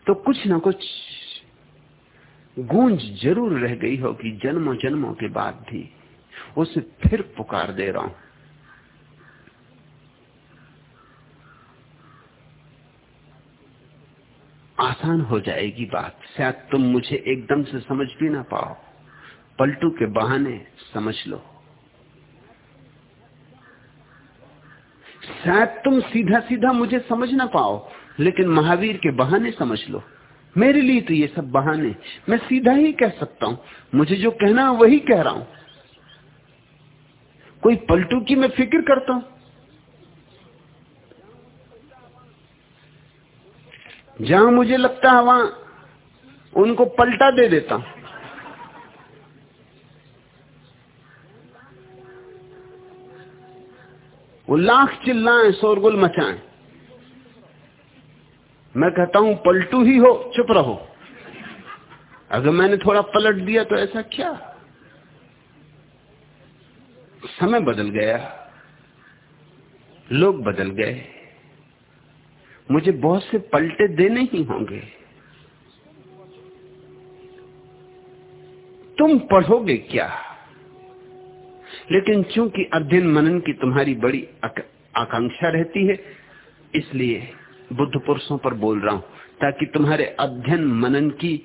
S1: तो कुछ ना कुछ गूंज ज़रूर रह गई होगी जन्मों जन्मों के बाद भी। उसे फिर पुकार दे रहा हूँ। आसान हो जाएगी बात। शायद तुम मुझे एकदम से समझ भी ना पाओ। पलटू के बहाने समझ लो। शायद तुम सीधा सीधा मुझे समझ ना पाओ, लेकिन महावीर के बहाने समझ लो। मेरे लिए तो ये सब बहाने, मैं सीधा ही कह सकता हूँ। मुझे जो कहना वही कह रहा हूँ। कोई पलटू की मैं फ़िक्र करता हूँ। जहाँ मुझे लगता है वहाँ उनको पलटा दे देता हूँ। वो लाख चिल्लाएँ, शोरगुल मचाएँ। मैं कहता हूँ, पलटू ही हो, चुप रहो। अगर मैंने थोड़ा पलट दिया तो ऐसा क्या? समय बदल गया, लोग बदल गए। मुझे बहुत से पलटे देने ही होंगे। तुम पढ़ोगे क्या? लेकिन चूँकि अध्ययन मनन की तुम्हारी बड़ी आकांक्षा रहती है, इसलिए बुद्ध पुरुषों पर बोल रहा हूँ, ताकि तुम्हारे अध्ययन मनन की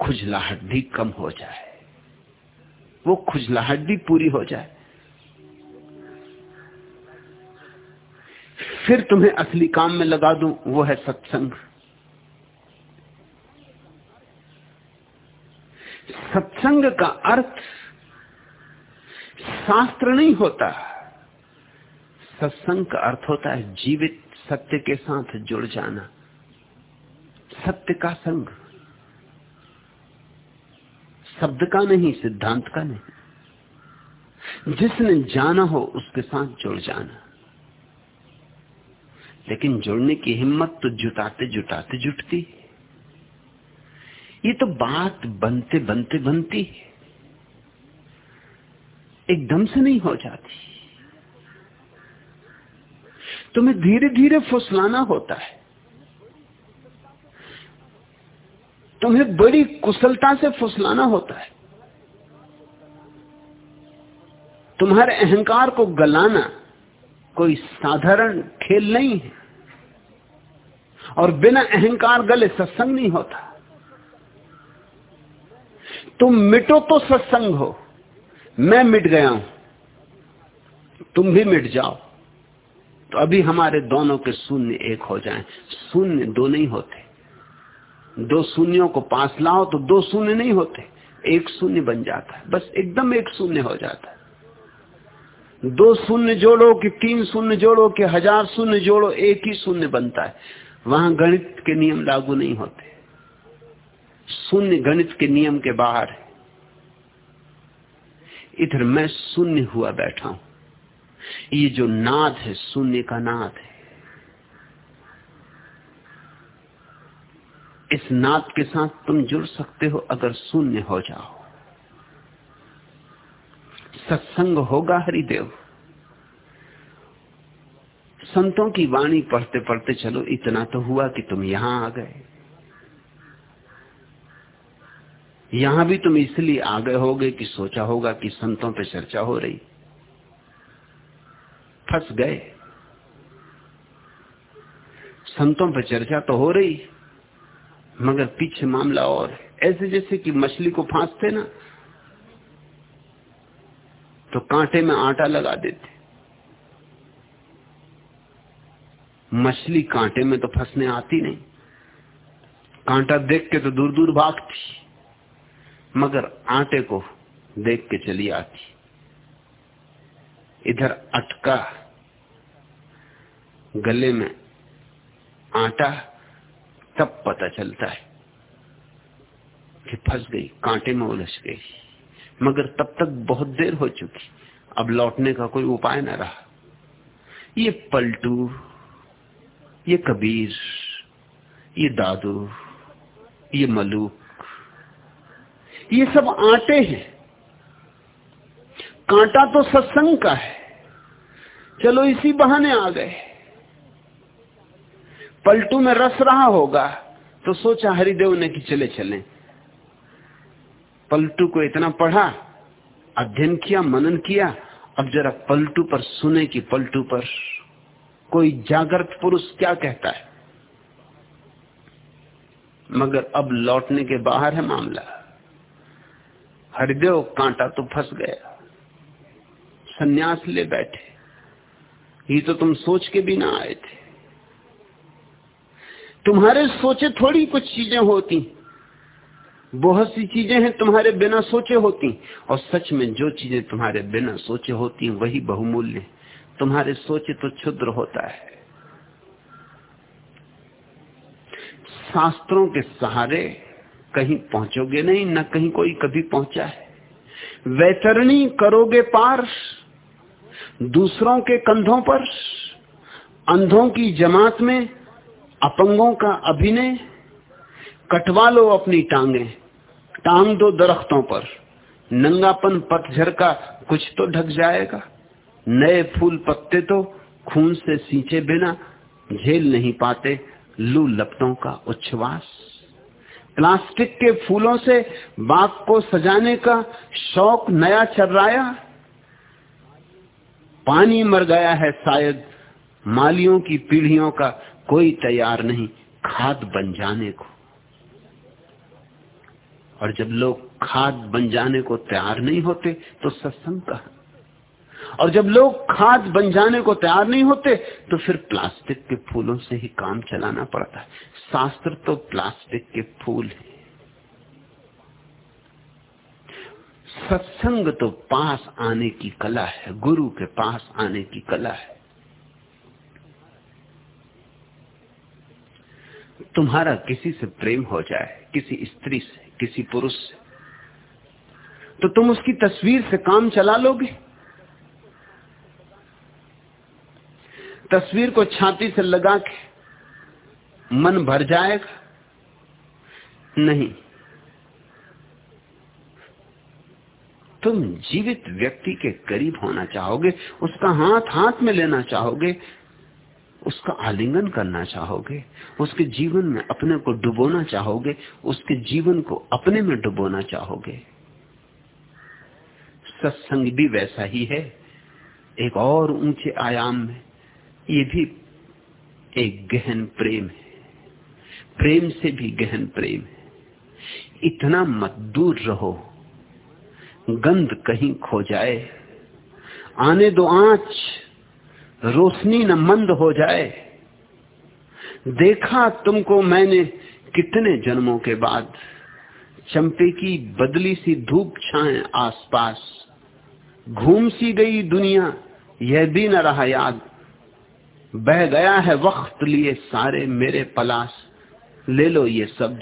S1: खुजलाहट भी कम हो जाए। वो खुजलाहट भी पूरी हो जाए। फिर तुम्हें असली काम में लगा दूँ, वो है सत्संग। सत्संग का अर्थ शास्त्र नहीं होता। सत्संग का अर्थ होता है जीवित सत्य के साथ जुड़ जाना। सत्य का संग। शब्द का नहीं, सिद्धांत का नहीं। जिसने जाना हो, उसके साथ जुड़ जाना। लेकिन जुड़ने की हिम्मत तो जुटाते जुटाते जुटती ये तो बात बनते बनते बनती एकदम से नहीं हो जाती। तुम्हें धीरे धीरे फुसलाना होता है। तुम्हें बड़ी कुशलता से फुसलाना होता है। तुम्हारे अहंकार को गलाना कोई साधारण खेल नहीं है। और बिना अहंकार गले सत्संग नहीं होता। तुम मिटो तो सत्संग हो। मैं मिट गया हूँ। तुम भी मिट जाओ। तो अभी हमारे दोनों के शून्य एक हो जाएँ। शून्य दो नहीं होते। दो शून्यों को पास लाओ तो दो शून्य नहीं होते। एक शून्य बन जाता है। बस एकदम एक शून्य हो जाता है। दो शून्य जोड़ो कि, तीन शून्य जोड़ो कि, हज़ार शून्य जोड़ो, एक ही शून्य बनता है। वहाँ गणित के नियम लागू नहीं होते। शून्य गणित के नियम के बाहर है। इधर मैं शून्य हुआ बैठा हूँ। ये जो नाद है, शून्य का नाद है। इस नाद के साथ तुम जुड़ सकते हो अगर शून्य हो जाओ। सत्संग होगा हरिदेव। संतों की वाणी पढ़ते पढ़ते चलो, इतना तो हुआ कि तुम यहाँ आ गए। यहाँ भी तुम इसलिए आ गए होगे कि सोचा होगा कि संतों पे चर्चा हो रही। फंस गए। संतों पे चर्चा तो हो रही, मगर पीछे मामला और ऐसे जैसे कि मछली को फांसते ना तो कांटे में आटा लगा देते। मछली कांटे में तो फंसने आती नहीं। कांटा देख के तो दूर दूर भागती, मगर आटे को देख के चली आती। इधर अटका गले में आटा, तब पता चलता है कि फंस गई, कांटे में उलझ गई। मगर तब तक बहुत देर हो चुकी। अब लौटने का कोई उपाय न रहा। ये पलटू, ये कबीर, ये दादू, ये मलूक, ये सब आटे हैं। कांटा तो सत्संग का है। चलो इसी बहाने आ गए। पलटू में रस रहा होगा तो सोचा हरिदेव ने कि चले चलें। पलटू को इतना पढ़ा, अध्ययन किया, मनन किया, अब जरा पलटू पर सुने कि पलटू पर कोई जागृत पुरुष क्या कहता है? मगर अब लौटने के बाहर है मामला। हरिदेव कांटा तो फंस गया। सन्यास ले बैठे। ये तो तुम सोच के भी ना आए थे। तुम्हारे सोचे थोड़ी कुछ चीज़ें होती। बहुत सी चीज़ें हैं तुम्हारे बिना सोचे होती, और सच में जो चीज़ें तुम्हारे बिना सोचे होती वही बहुमूल्य तुम्हारे सोचे तो क्षुद्र होता है। शास्त्रों के सहारे कहीं पहुंचोगे नहीं, न कहीं कोई कभी पहुँचा है। वैतरणी करोगे पार दूसरों के कंधों पर, अंधों की जमात में, अपंगों का अभिनय कटवा लो अपनी टांगे। टांग दो दरख्तों पर। नंगापन पतझर का कुछ तो ढक जाएगा। नए फूल पत्ते तो खून से सींचे बिना झेल नहीं पाते लू लपटों का उच्छ्वास। प्लास्टिक के फूलों से बाग को सजाने का शौक नया चर्राया पानी मर गया है शायद, मालियों की पीढ़ियों का कोई तैयार नहीं खाद बन जाने को। और जब लोग खाद बन जाने को तैयार नहीं होते तो सत्संग कहा और जब लोग खाद बन जाने को तैयार नहीं होते तो फिर प्लास्टिक के फूलों से ही काम चलाना पड़ता है। शास्त्र तो प्लास्टिक के फूल है। सत्संग तो पास आने की कला है, गुरु के पास आने की कला है। तुम्हारा किसी से प्रेम हो जाए, किसी स्त्री से किसी पुरुष से। तो तुम उसकी तस्वीर से काम चला लोगे। तस्वीर को छाती से लगा के मन भर जाएगा। नहीं। तुम जीवित व्यक्ति के करीब होना चाहोगे, उसका हाथ हाथ में लेना चाहोगे उसका आलिंगन करना चाहोगे, उसके जीवन में अपने को डुबोना चाहोगे, उसके जीवन को अपने में डुबोना चाहोगे। सत्संग भी वैसा ही है। एक और ऊँचे आयाम में ये भी एक गहन प्रेम है। प्रेम से भी गहन प्रेम है। इतना मत दूर रहो। गंध कहीं खो जाए। आने दो आँच। रोशनी न मंद हो जाए। देखा तुमको मैंने कितने जन्मों के बाद। चंपे की बदली सी धूप छाए आसपास। घूम सी गई दुनिया, यह भी न रहा याद। बह गया है वक्त लिए सारे मेरे पलास। ले लो ये शब्द।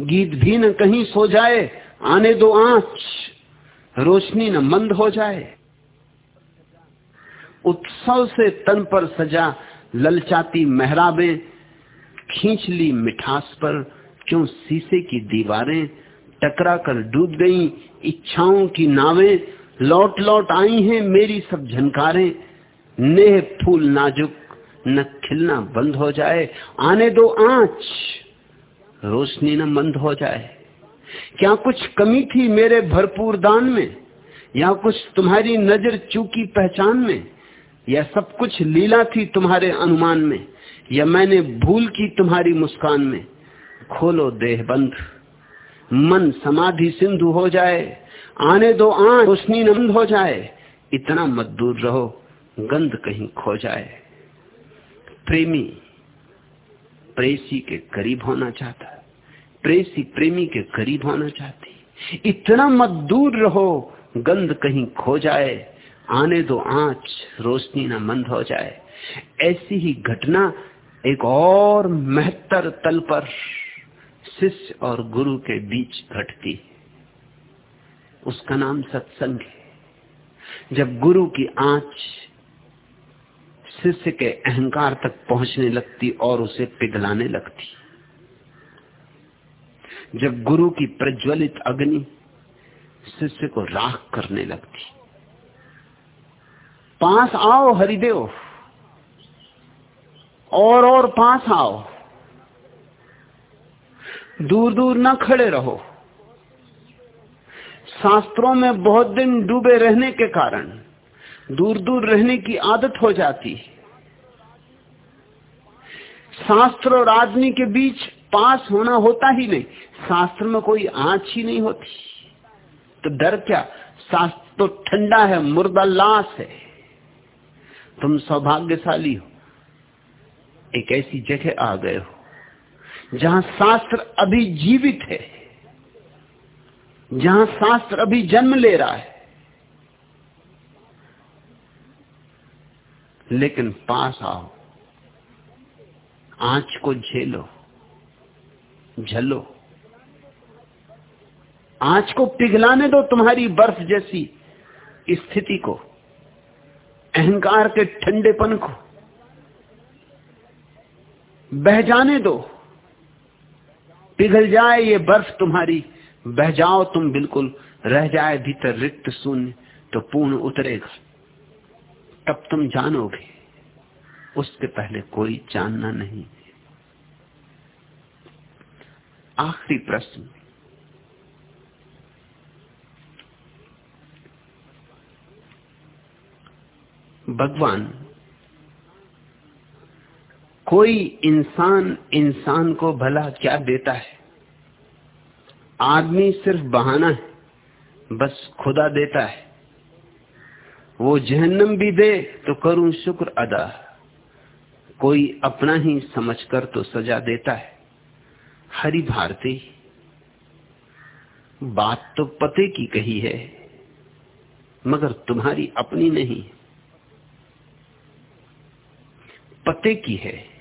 S1: गीत भी न कहीं सो जाए, आने दो आँच। रोशनी न मंद हो जाए। उत्सव से तन पर सजा ललचाती मेहराबें, खींच ली मिठास पर, क्यों शीशे की दीवारें टकरा कर डूब गई इच्छाओं की नावें, लौट लौट आई हैं मेरी सब झनकारें, नेह फूल नाजुक, न खिलना बंद हो जाए, आने दो आँच, रोशनी न बंद हो जाए। क्या कुछ कमी थी मेरे भरपूर दान में? या कुछ तुम्हारी नज़र चूकी पहचान में? या सब कुछ लीला थी तुम्हारे अनुमान में, या मैंने भूल की तुम्हारी मुस्कान में? खोलो देह बंद मन समाधि सिंधु हो जाए, आने दो आँख रोशनी नंद हो जाए, इतना मत दूर रहो, गंध कहीं खो जाए। प्रेमी, प्रेसी के करीब होना चाहता प्रेसी प्रेमी के करीब होना चाहती। इतना मत दूर रहो, गंध कहीं खो जाए आने दो आँच, रोशनी ना मंद हो जाए। ऐसी ही घटना एक और महत्तर तल पर शिष्य और गुरु के बीच घटती। उसका नाम सत्संग है। जब गुरु की आँच शिष्य के अहंकार तक पहुँचने लगती और उसे पिघलाने लगती। जब गुरु की प्रज्वलित अग्नि शिष्य को राख करने लगती। पास आओ, हरिदेव। और और पास आओ। दूर दूर ना खड़े रहो। शास्त्रों में बहुत दिन डूबे रहने के कारण दूर दूर रहने की आदत हो जाती। शास्त्र और आदमी के बीच पास होना होता ही नहीं। शास्त्र में कोई आँच ही नहीं होती। तो डर क्या? शास्त्र तो ठंडा है, मुर्दा लाश है। तुम सौभाग्यशाली हो। एक ऐसी जगह आ गए हो, जहाँ शास्त्र अभी जीवित है, जहाँ शास्त्र अभी जन्म ले रहा है। लेकिन पास आओ, आँच को झेलो, झलो। आँच को पिघलाने दो तुम्हारी बर्फ़ जैसी स्थिति को। अहंकार के ठंडेपन को बह जाने दो। पिघल जाए ये बर्फ़ तुम्हारी, बह जाओ तुम बिल्कुल, रह जाए भीतर रिक्त शून्य तो पूर्ण उतरेगा। तब तुम जानोगे, उसके पहले कोई जानना नहीं। आखिरी प्रश्न। भगवान, कोई इंसान इंसान को भला क्या देता है? आदमी सिर्फ़ बहाना है, बस खुदा देता है। वो जहन्नम भी दे तो करूँ शुक्र अदा। कोई अपना ही समझकर तो सजा देता है। हरि भारती, बात तो पते की कही है, मगर तुम्हारी अपनी नहीं। पते की है।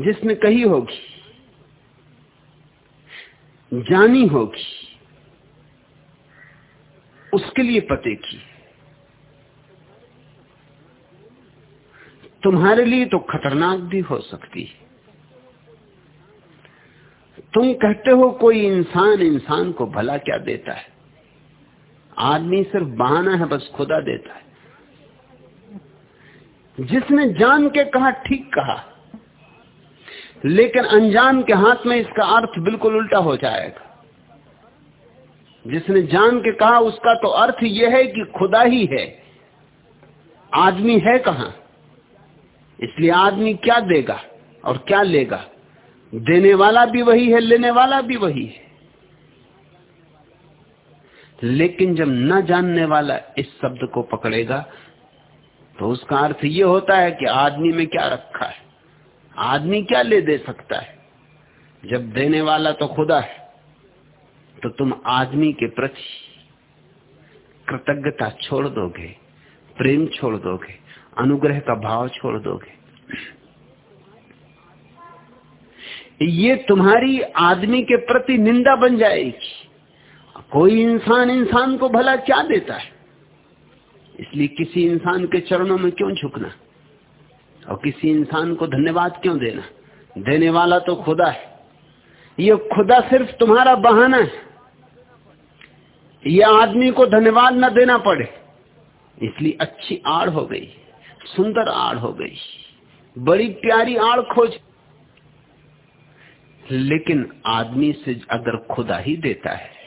S1: जिसने कही होगी, जानी होगी, उसके लिए पते की। तुम्हारे लिए तो खतरनाक भी हो सकती है। तुम कहते हो कोई इंसान इंसान को भला क्या देता है? आदमी सिर्फ़ बहाना है, बस खुदा देता है। जिसने जान के कहा, ठीक कहा। लेकिन अनजान के हाथ में इसका अर्थ बिल्कुल उल्टा हो जाएगा। जिसने जान के कहा, उसका तो अर्थ यह है कि खुदा ही है। आदमी है कहाँ? इसलिए आदमी क्या देगा और क्या लेगा? देने वाला भी वही है, लेने वाला भी वही है। लेकिन जब न जानने वाला इस शब्द को पकड़ेगा तो उसका अर्थ ये होता है कि आदमी में क्या रखा है? आदमी क्या ले दे सकता है? जब देने वाला तो खुदा है तो तुम आदमी के प्रति कृतज्ञता छोड़ दोगे, प्रेम छोड़ दोगे, अनुग्रह का भाव छोड़ दोगे। ये तुम्हारी आदमी के प्रति निंदा बन जाएगी। कोई इंसान इंसान को भला क्या देता है? इसलिए किसी इंसान के चरणों में क्यों झुकना? और किसी इंसान को धन्यवाद क्यों देना? देने वाला तो खुदा है। ये खुदा सिर्फ़ तुम्हारा बहाना है। ये आदमी को धन्यवाद न देना पड़े। इसलिए अच्छी आड़ हो गई, सुंदर आड़ हो गई, बड़ी प्यारी आड़ खोज। लेकिन आदमी से अगर खुदा ही देता है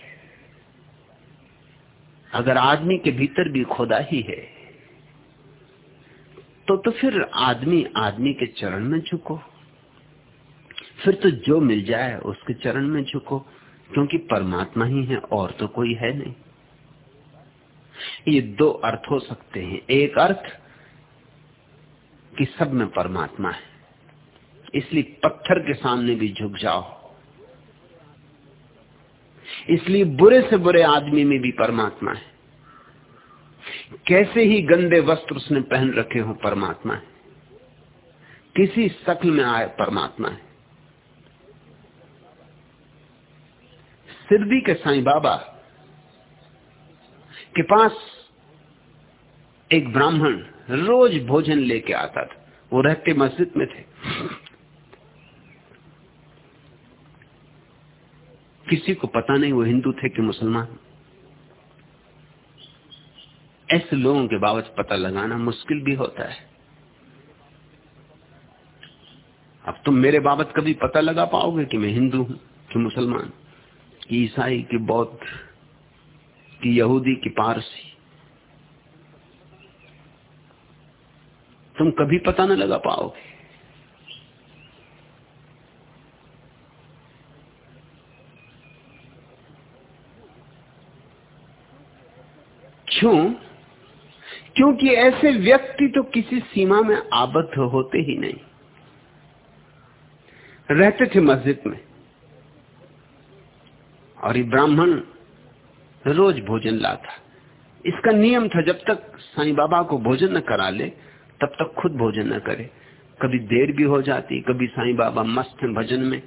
S1: अगर आदमी के भीतर भी खुदा ही है तो तो फिर आदमी आदमी के चरण में झुको। फिर तो जो मिल जाए उसके चरण में झुको, क्योंकि परमात्मा ही है, और तो कोई है नहीं। ये दो अर्थ हो सकते हैं। एक अर्थ कि सब में परमात्मा है। इसलिए पत्थर के सामने भी झुक जाओ। इसलिए बुरे से बुरे आदमी में भी परमात्मा है। कैसे ही गंदे वस्त्र उसने पहन रखे हो, परमात्मा है। किसी शक्ल में आए, परमात्मा है। सिरदी के साईं बाबा के पास एक ब्राह्मण रोज भोजन लेके आता था। वो रहते मस्जिद में थे। किसी को पता नहीं वो हिंदू थे कि मुसलमान। ऐसे लोगों के बाबत पता लगाना मुश्किल भी होता है। अब तुम मेरे बाबत कभी पता लगा पाओगे कि मैं हिंदू हूँ, कि मुसलमान? कि ईसाई कि बौद्ध, कि यहूदी, की पारसी। तुम कभी पता न लगा पाओगे। क्यों क्योंकि ऐसे व्यक्ति तो किसी सीमा में आबद्ध होते ही नहीं। रहते थे मस्जिद में, और ये ब्राह्मण रोज भोजन लाता। इसका नियम था, जब तक साईं बाबा को भोजन न करा ले, तब तक खुद भोजन न करे। कभी देर भी हो जाती, कभी साईं बाबा मस्त हैं भजन में,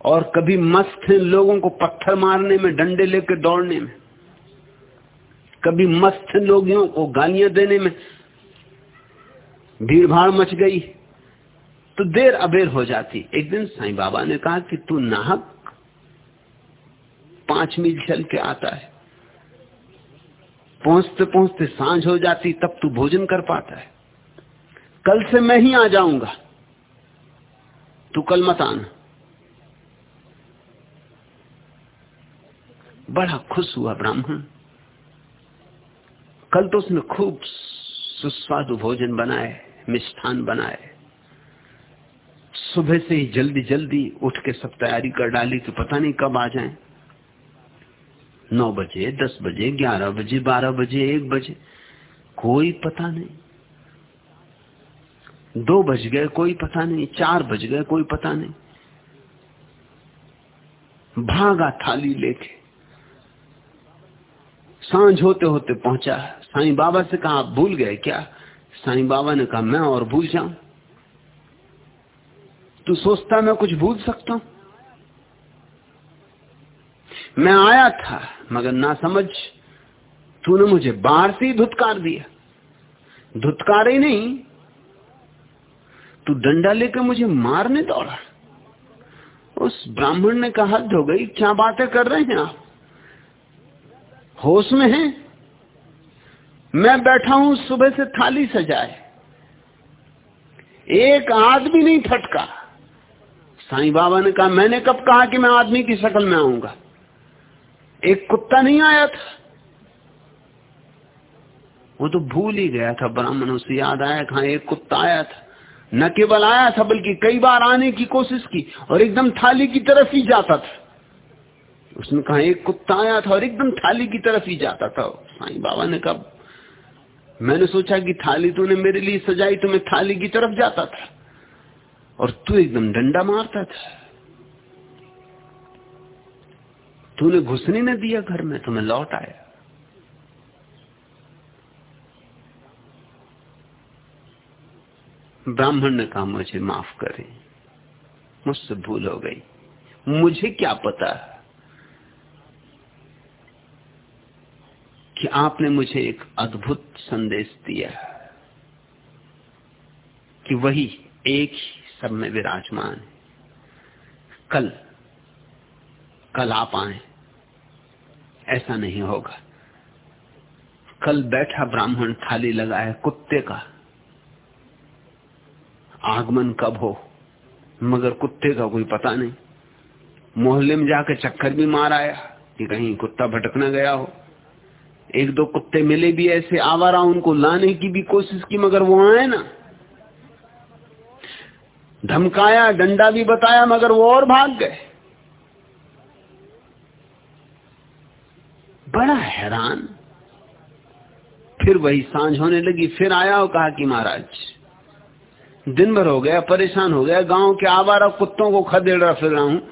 S1: और कभी मस्त हैं लोगों को पत्थर मारने में, डंडे लेकर दौड़ने में। कभी मस्त लोगों को गालियाँ देने में भीड़ भाड़ मच गई। तो देर अबेर हो जाती। एक दिन साईं बाबा ने कहा कि तू नाहक पाँच मील चल के आता है। पहुँचते पहुँचते साँझ हो जाती, तब तू भोजन कर पाता है। कल से मैं ही आ जाऊँगा। तू कल मत आना। बड़ा खुश हुआ ब्राह्मण। कल तो उसने खूब सुस्वादु भोजन बनाए, मिष्ठान बनाए। सुबह से ही जल्दी जल्दी उठ के सब तैयारी कर डाली कि पता नहीं कब आ जाएँ। नौ बजे, दस बजे, ग्यारह बजे, बारह बजे, एक बजे, कोई पता नहीं। दो बज गए, कोई पता नहीं। चार बज गए, कोई पता नहीं। भागा थाली लेके। साँझ होते होते पहुँचा साईं बाबा से कहा, आप भूल गए क्या? साईं बाबा ने कहा, मैं और भूल जाऊँ। तू सोचता मैं कुछ भूल सकता हूँ? मैं आया था, मगर ना समझ। तूने मुझे बाहर से ही धुतकार दिया। धुतकार ही नहीं। तू डंडा लेकर मुझे मारने दौड़ा। उस ब्राह्मण ने कहा हद हो गई क्या बातें कर रहे हैं आप? होश में है? मैं बैठा हूँ, सुबह से थाली सजाए। एक आदमी नहीं फटका। साईं बाबा ने कहा, मैंने कब कहा कि मैं आदमी की शक्ल में आऊँगा? एक कुत्ता नहीं आया था। वो तो भूल ही गया था, ब्राह्मण उसे याद आया कहा एक कुत्ता आया था। न केवल आया था, बल्कि कई बार आने की कोशिश की और एकदम थाली की तरफ़ ही जाता था। उसने कहा, एक कुत्ता आया था और एकदम थाली की तरफ़ ही जाता था। साईं बाबा ने कहा, मैंने सोचा कि थाली तूने मेरे लिए सजाई तो मैं थाली की तरफ़ जाता था और तू एकदम डंडा मारता था। तूने घुसने न दिया घर में तो मैं लौट आया। ब्राह्मण ने कहा, मुझे माफ़ करें, मुझसे भूल हो गई। मुझे क्या पता कि आपने मुझे एक अद्भुत संदेश दिया कि वही एक ही सब में विराजमान है। कल कल आप आए। ऐसा नहीं होगा। कल बैठा ब्राह्मण थाली लगाए कुत्ते का। आगमन कब हो? मगर कुत्ते का कोई पता नहीं। मोहल्ले में जाकर चक्कर भी मार आया कि कहीं कुत्ता भटकना गया हो। एक दो कुत्ते मिले भी ऐसे आवारा उनको लाने की भी कोशिश की, मगर वो आए ना। धमकाया, डंडा भी बताया, मगर वो और भाग गए। बड़ा हैरान। फिर वही साँझ होने लगी, फिर आया और कहा कि महाराज, दिन भर हो गया, परेशान हो गया, गाँव के आवारा कुत्तों को खदेड़ रहा फिर रहा हूँ।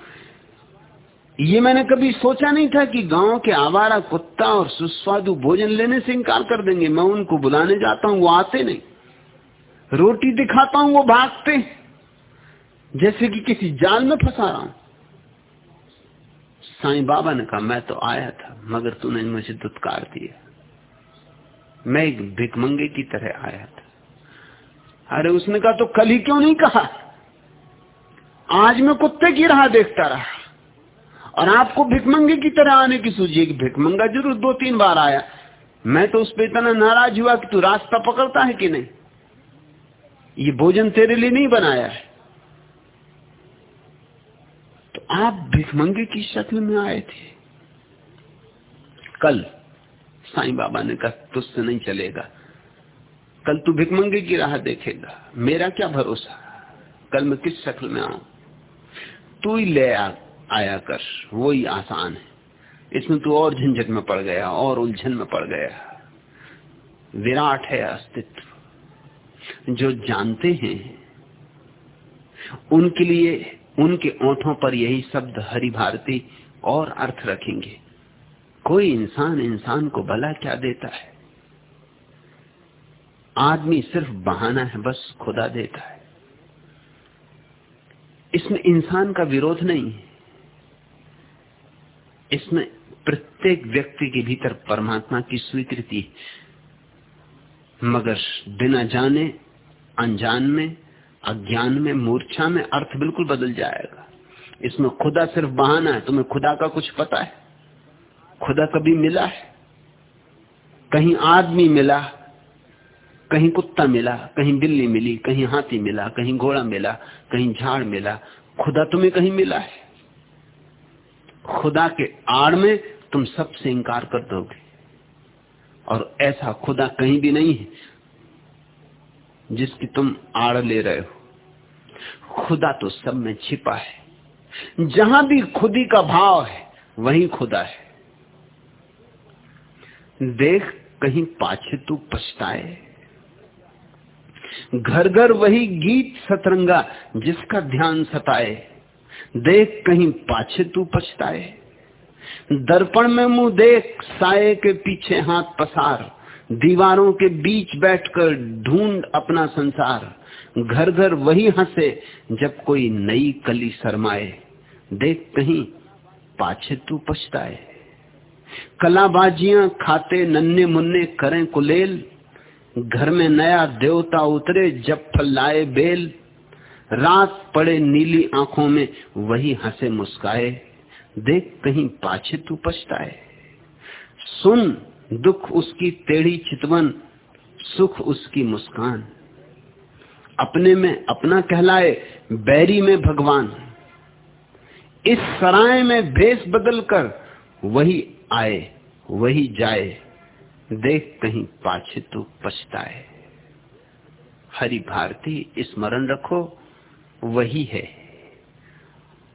S1: ये मैंने कभी सोचा नहीं था कि गाँव के आवारा कुत्ता और सुस्वादु भोजन लेने से इनकार कर देंगे। मैं उनको बुलाने जाता हूँ, वो आते नहीं। रोटी दिखाता हूँ, वो भागते जैसे कि किसी जाल में फंसा रहा हूँ। साईं बाबा ने कहा, मैं तो आया था, मगर तूने मुझे दुत्कार दिया। मैं एक भिकमंगे की तरह आया था। अरे उसने कहा तो कल ही क्यों नहीं कहा? आज मैं कुत्ते की राह देखता रहा। और आपको भिकमंगे की तरह आने की सूझी कि भिकमंगा ज़रूर दो तीन बार आया। मैं तो उस पर इतना नाराज़ हुआ कि तू रास्ता पकड़ता है कि नहीं? ये भोजन तेरे लिए नहीं बनाया है। तो आप भिकमंगे की शक्ल में आए थे। कल साईं बाबा ने कहा, तुझसे नहीं चलेगा। कल तू भिकमंगे की राह देखेगा। मेरा क्या भरोसा? कल मैं किस शक्ल में आऊँ? तू ही ले आ। आया कर। वो ही आसान है। इसमें तू और झंझट में पड़ गया, और उलझन में पड़ गया। विराट है अस्तित्व। जो जानते हैं, उनके लिए, उनके ओठों पर यही शब्द हरि भारती और अर्थ रखेंगे। कोई इंसान इंसान को भला क्या देता है? आदमी सिर्फ़ बहाना है, बस खुदा देता है। इसमें इंसान का विरोध नहीं है। इसमें प्रत्येक व्यक्ति के भीतर परमात्मा की स्वीकृति मगर बिना जाने, अनजान में, अज्ञान में, मूर्छा में अर्थ बिल्कुल बदल जाएगा। इसमें खुदा सिर्फ़ बहाना है, तुम्हें खुदा का कुछ पता है? खुदा कभी मिला है? कहीं आदमी मिला, कहीं कुत्ता मिला, कहीं बिल्ली मिली, कहीं हाथी मिला, कहीं घोड़ा मिला, कहीं झाड़ मिला, खुदा तुम्हें कहीं मिला है? खुदा के आड़ में तुम सबसे इंकार कर दोगे। और ऐसा खुदा कहीं भी नहीं है जिसकी तुम आड़ ले रहे हो। खुदा तो सब में छिपा है। जहाँ भी खुदी का भाव है, वहीं खुदा है। देख कहीं पाछे तू पछताए। घर घर वही गीत सतरंगा जिसका ध्यान सताए। देख कहीं पाछे तू पछताए। दर्पण में मुँह देख, साए के पीछे हाथ पसार। दीवारों के बीच बैठकर ढूंढ अपना संसार। घर घर वही हंसे जब कोई नई कली शरमाए। देख कहीं पाछे तू पछताए। कलाबाजियाँ खाते नन्ने मुन्ने करें कुलेल। घर में नया देवता उतरे जब फल लाए बेल। रात पड़े नीली आँखों में, वही हंसे मुस्काए। देख कहीं पाछे तू पछताए। सुन दुख उसकी टेढ़ी चितवन, सुख उसकी मुस्कान। अपने में अपना कहलाए बैरी में भगवान। इस सराय में भेष बदल कर वही आए, वही जाए। देख कहीं पाछे तू पछताए। हरि भारती, स्मरण रखो। वही है।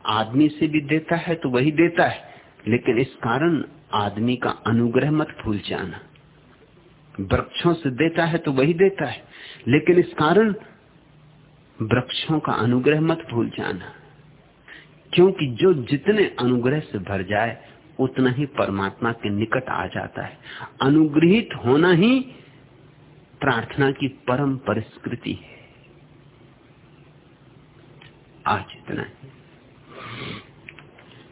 S1: आदमी से भी देता है तो वही देता है, लेकिन इस कारण आदमी का अनुग्रह मत भूल जाना। वृक्षों से देता है तो वही देता है, लेकिन इस कारण वृक्षों का अनुग्रह मत भूल जाना। क्योंकि जो जितने अनुग्रह से भर जाए, उतना ही परमात्मा के निकट आ जाता है। अनुग्रहित होना ही प्रार्थना की परम परिस्कृति है। आज इतना ही।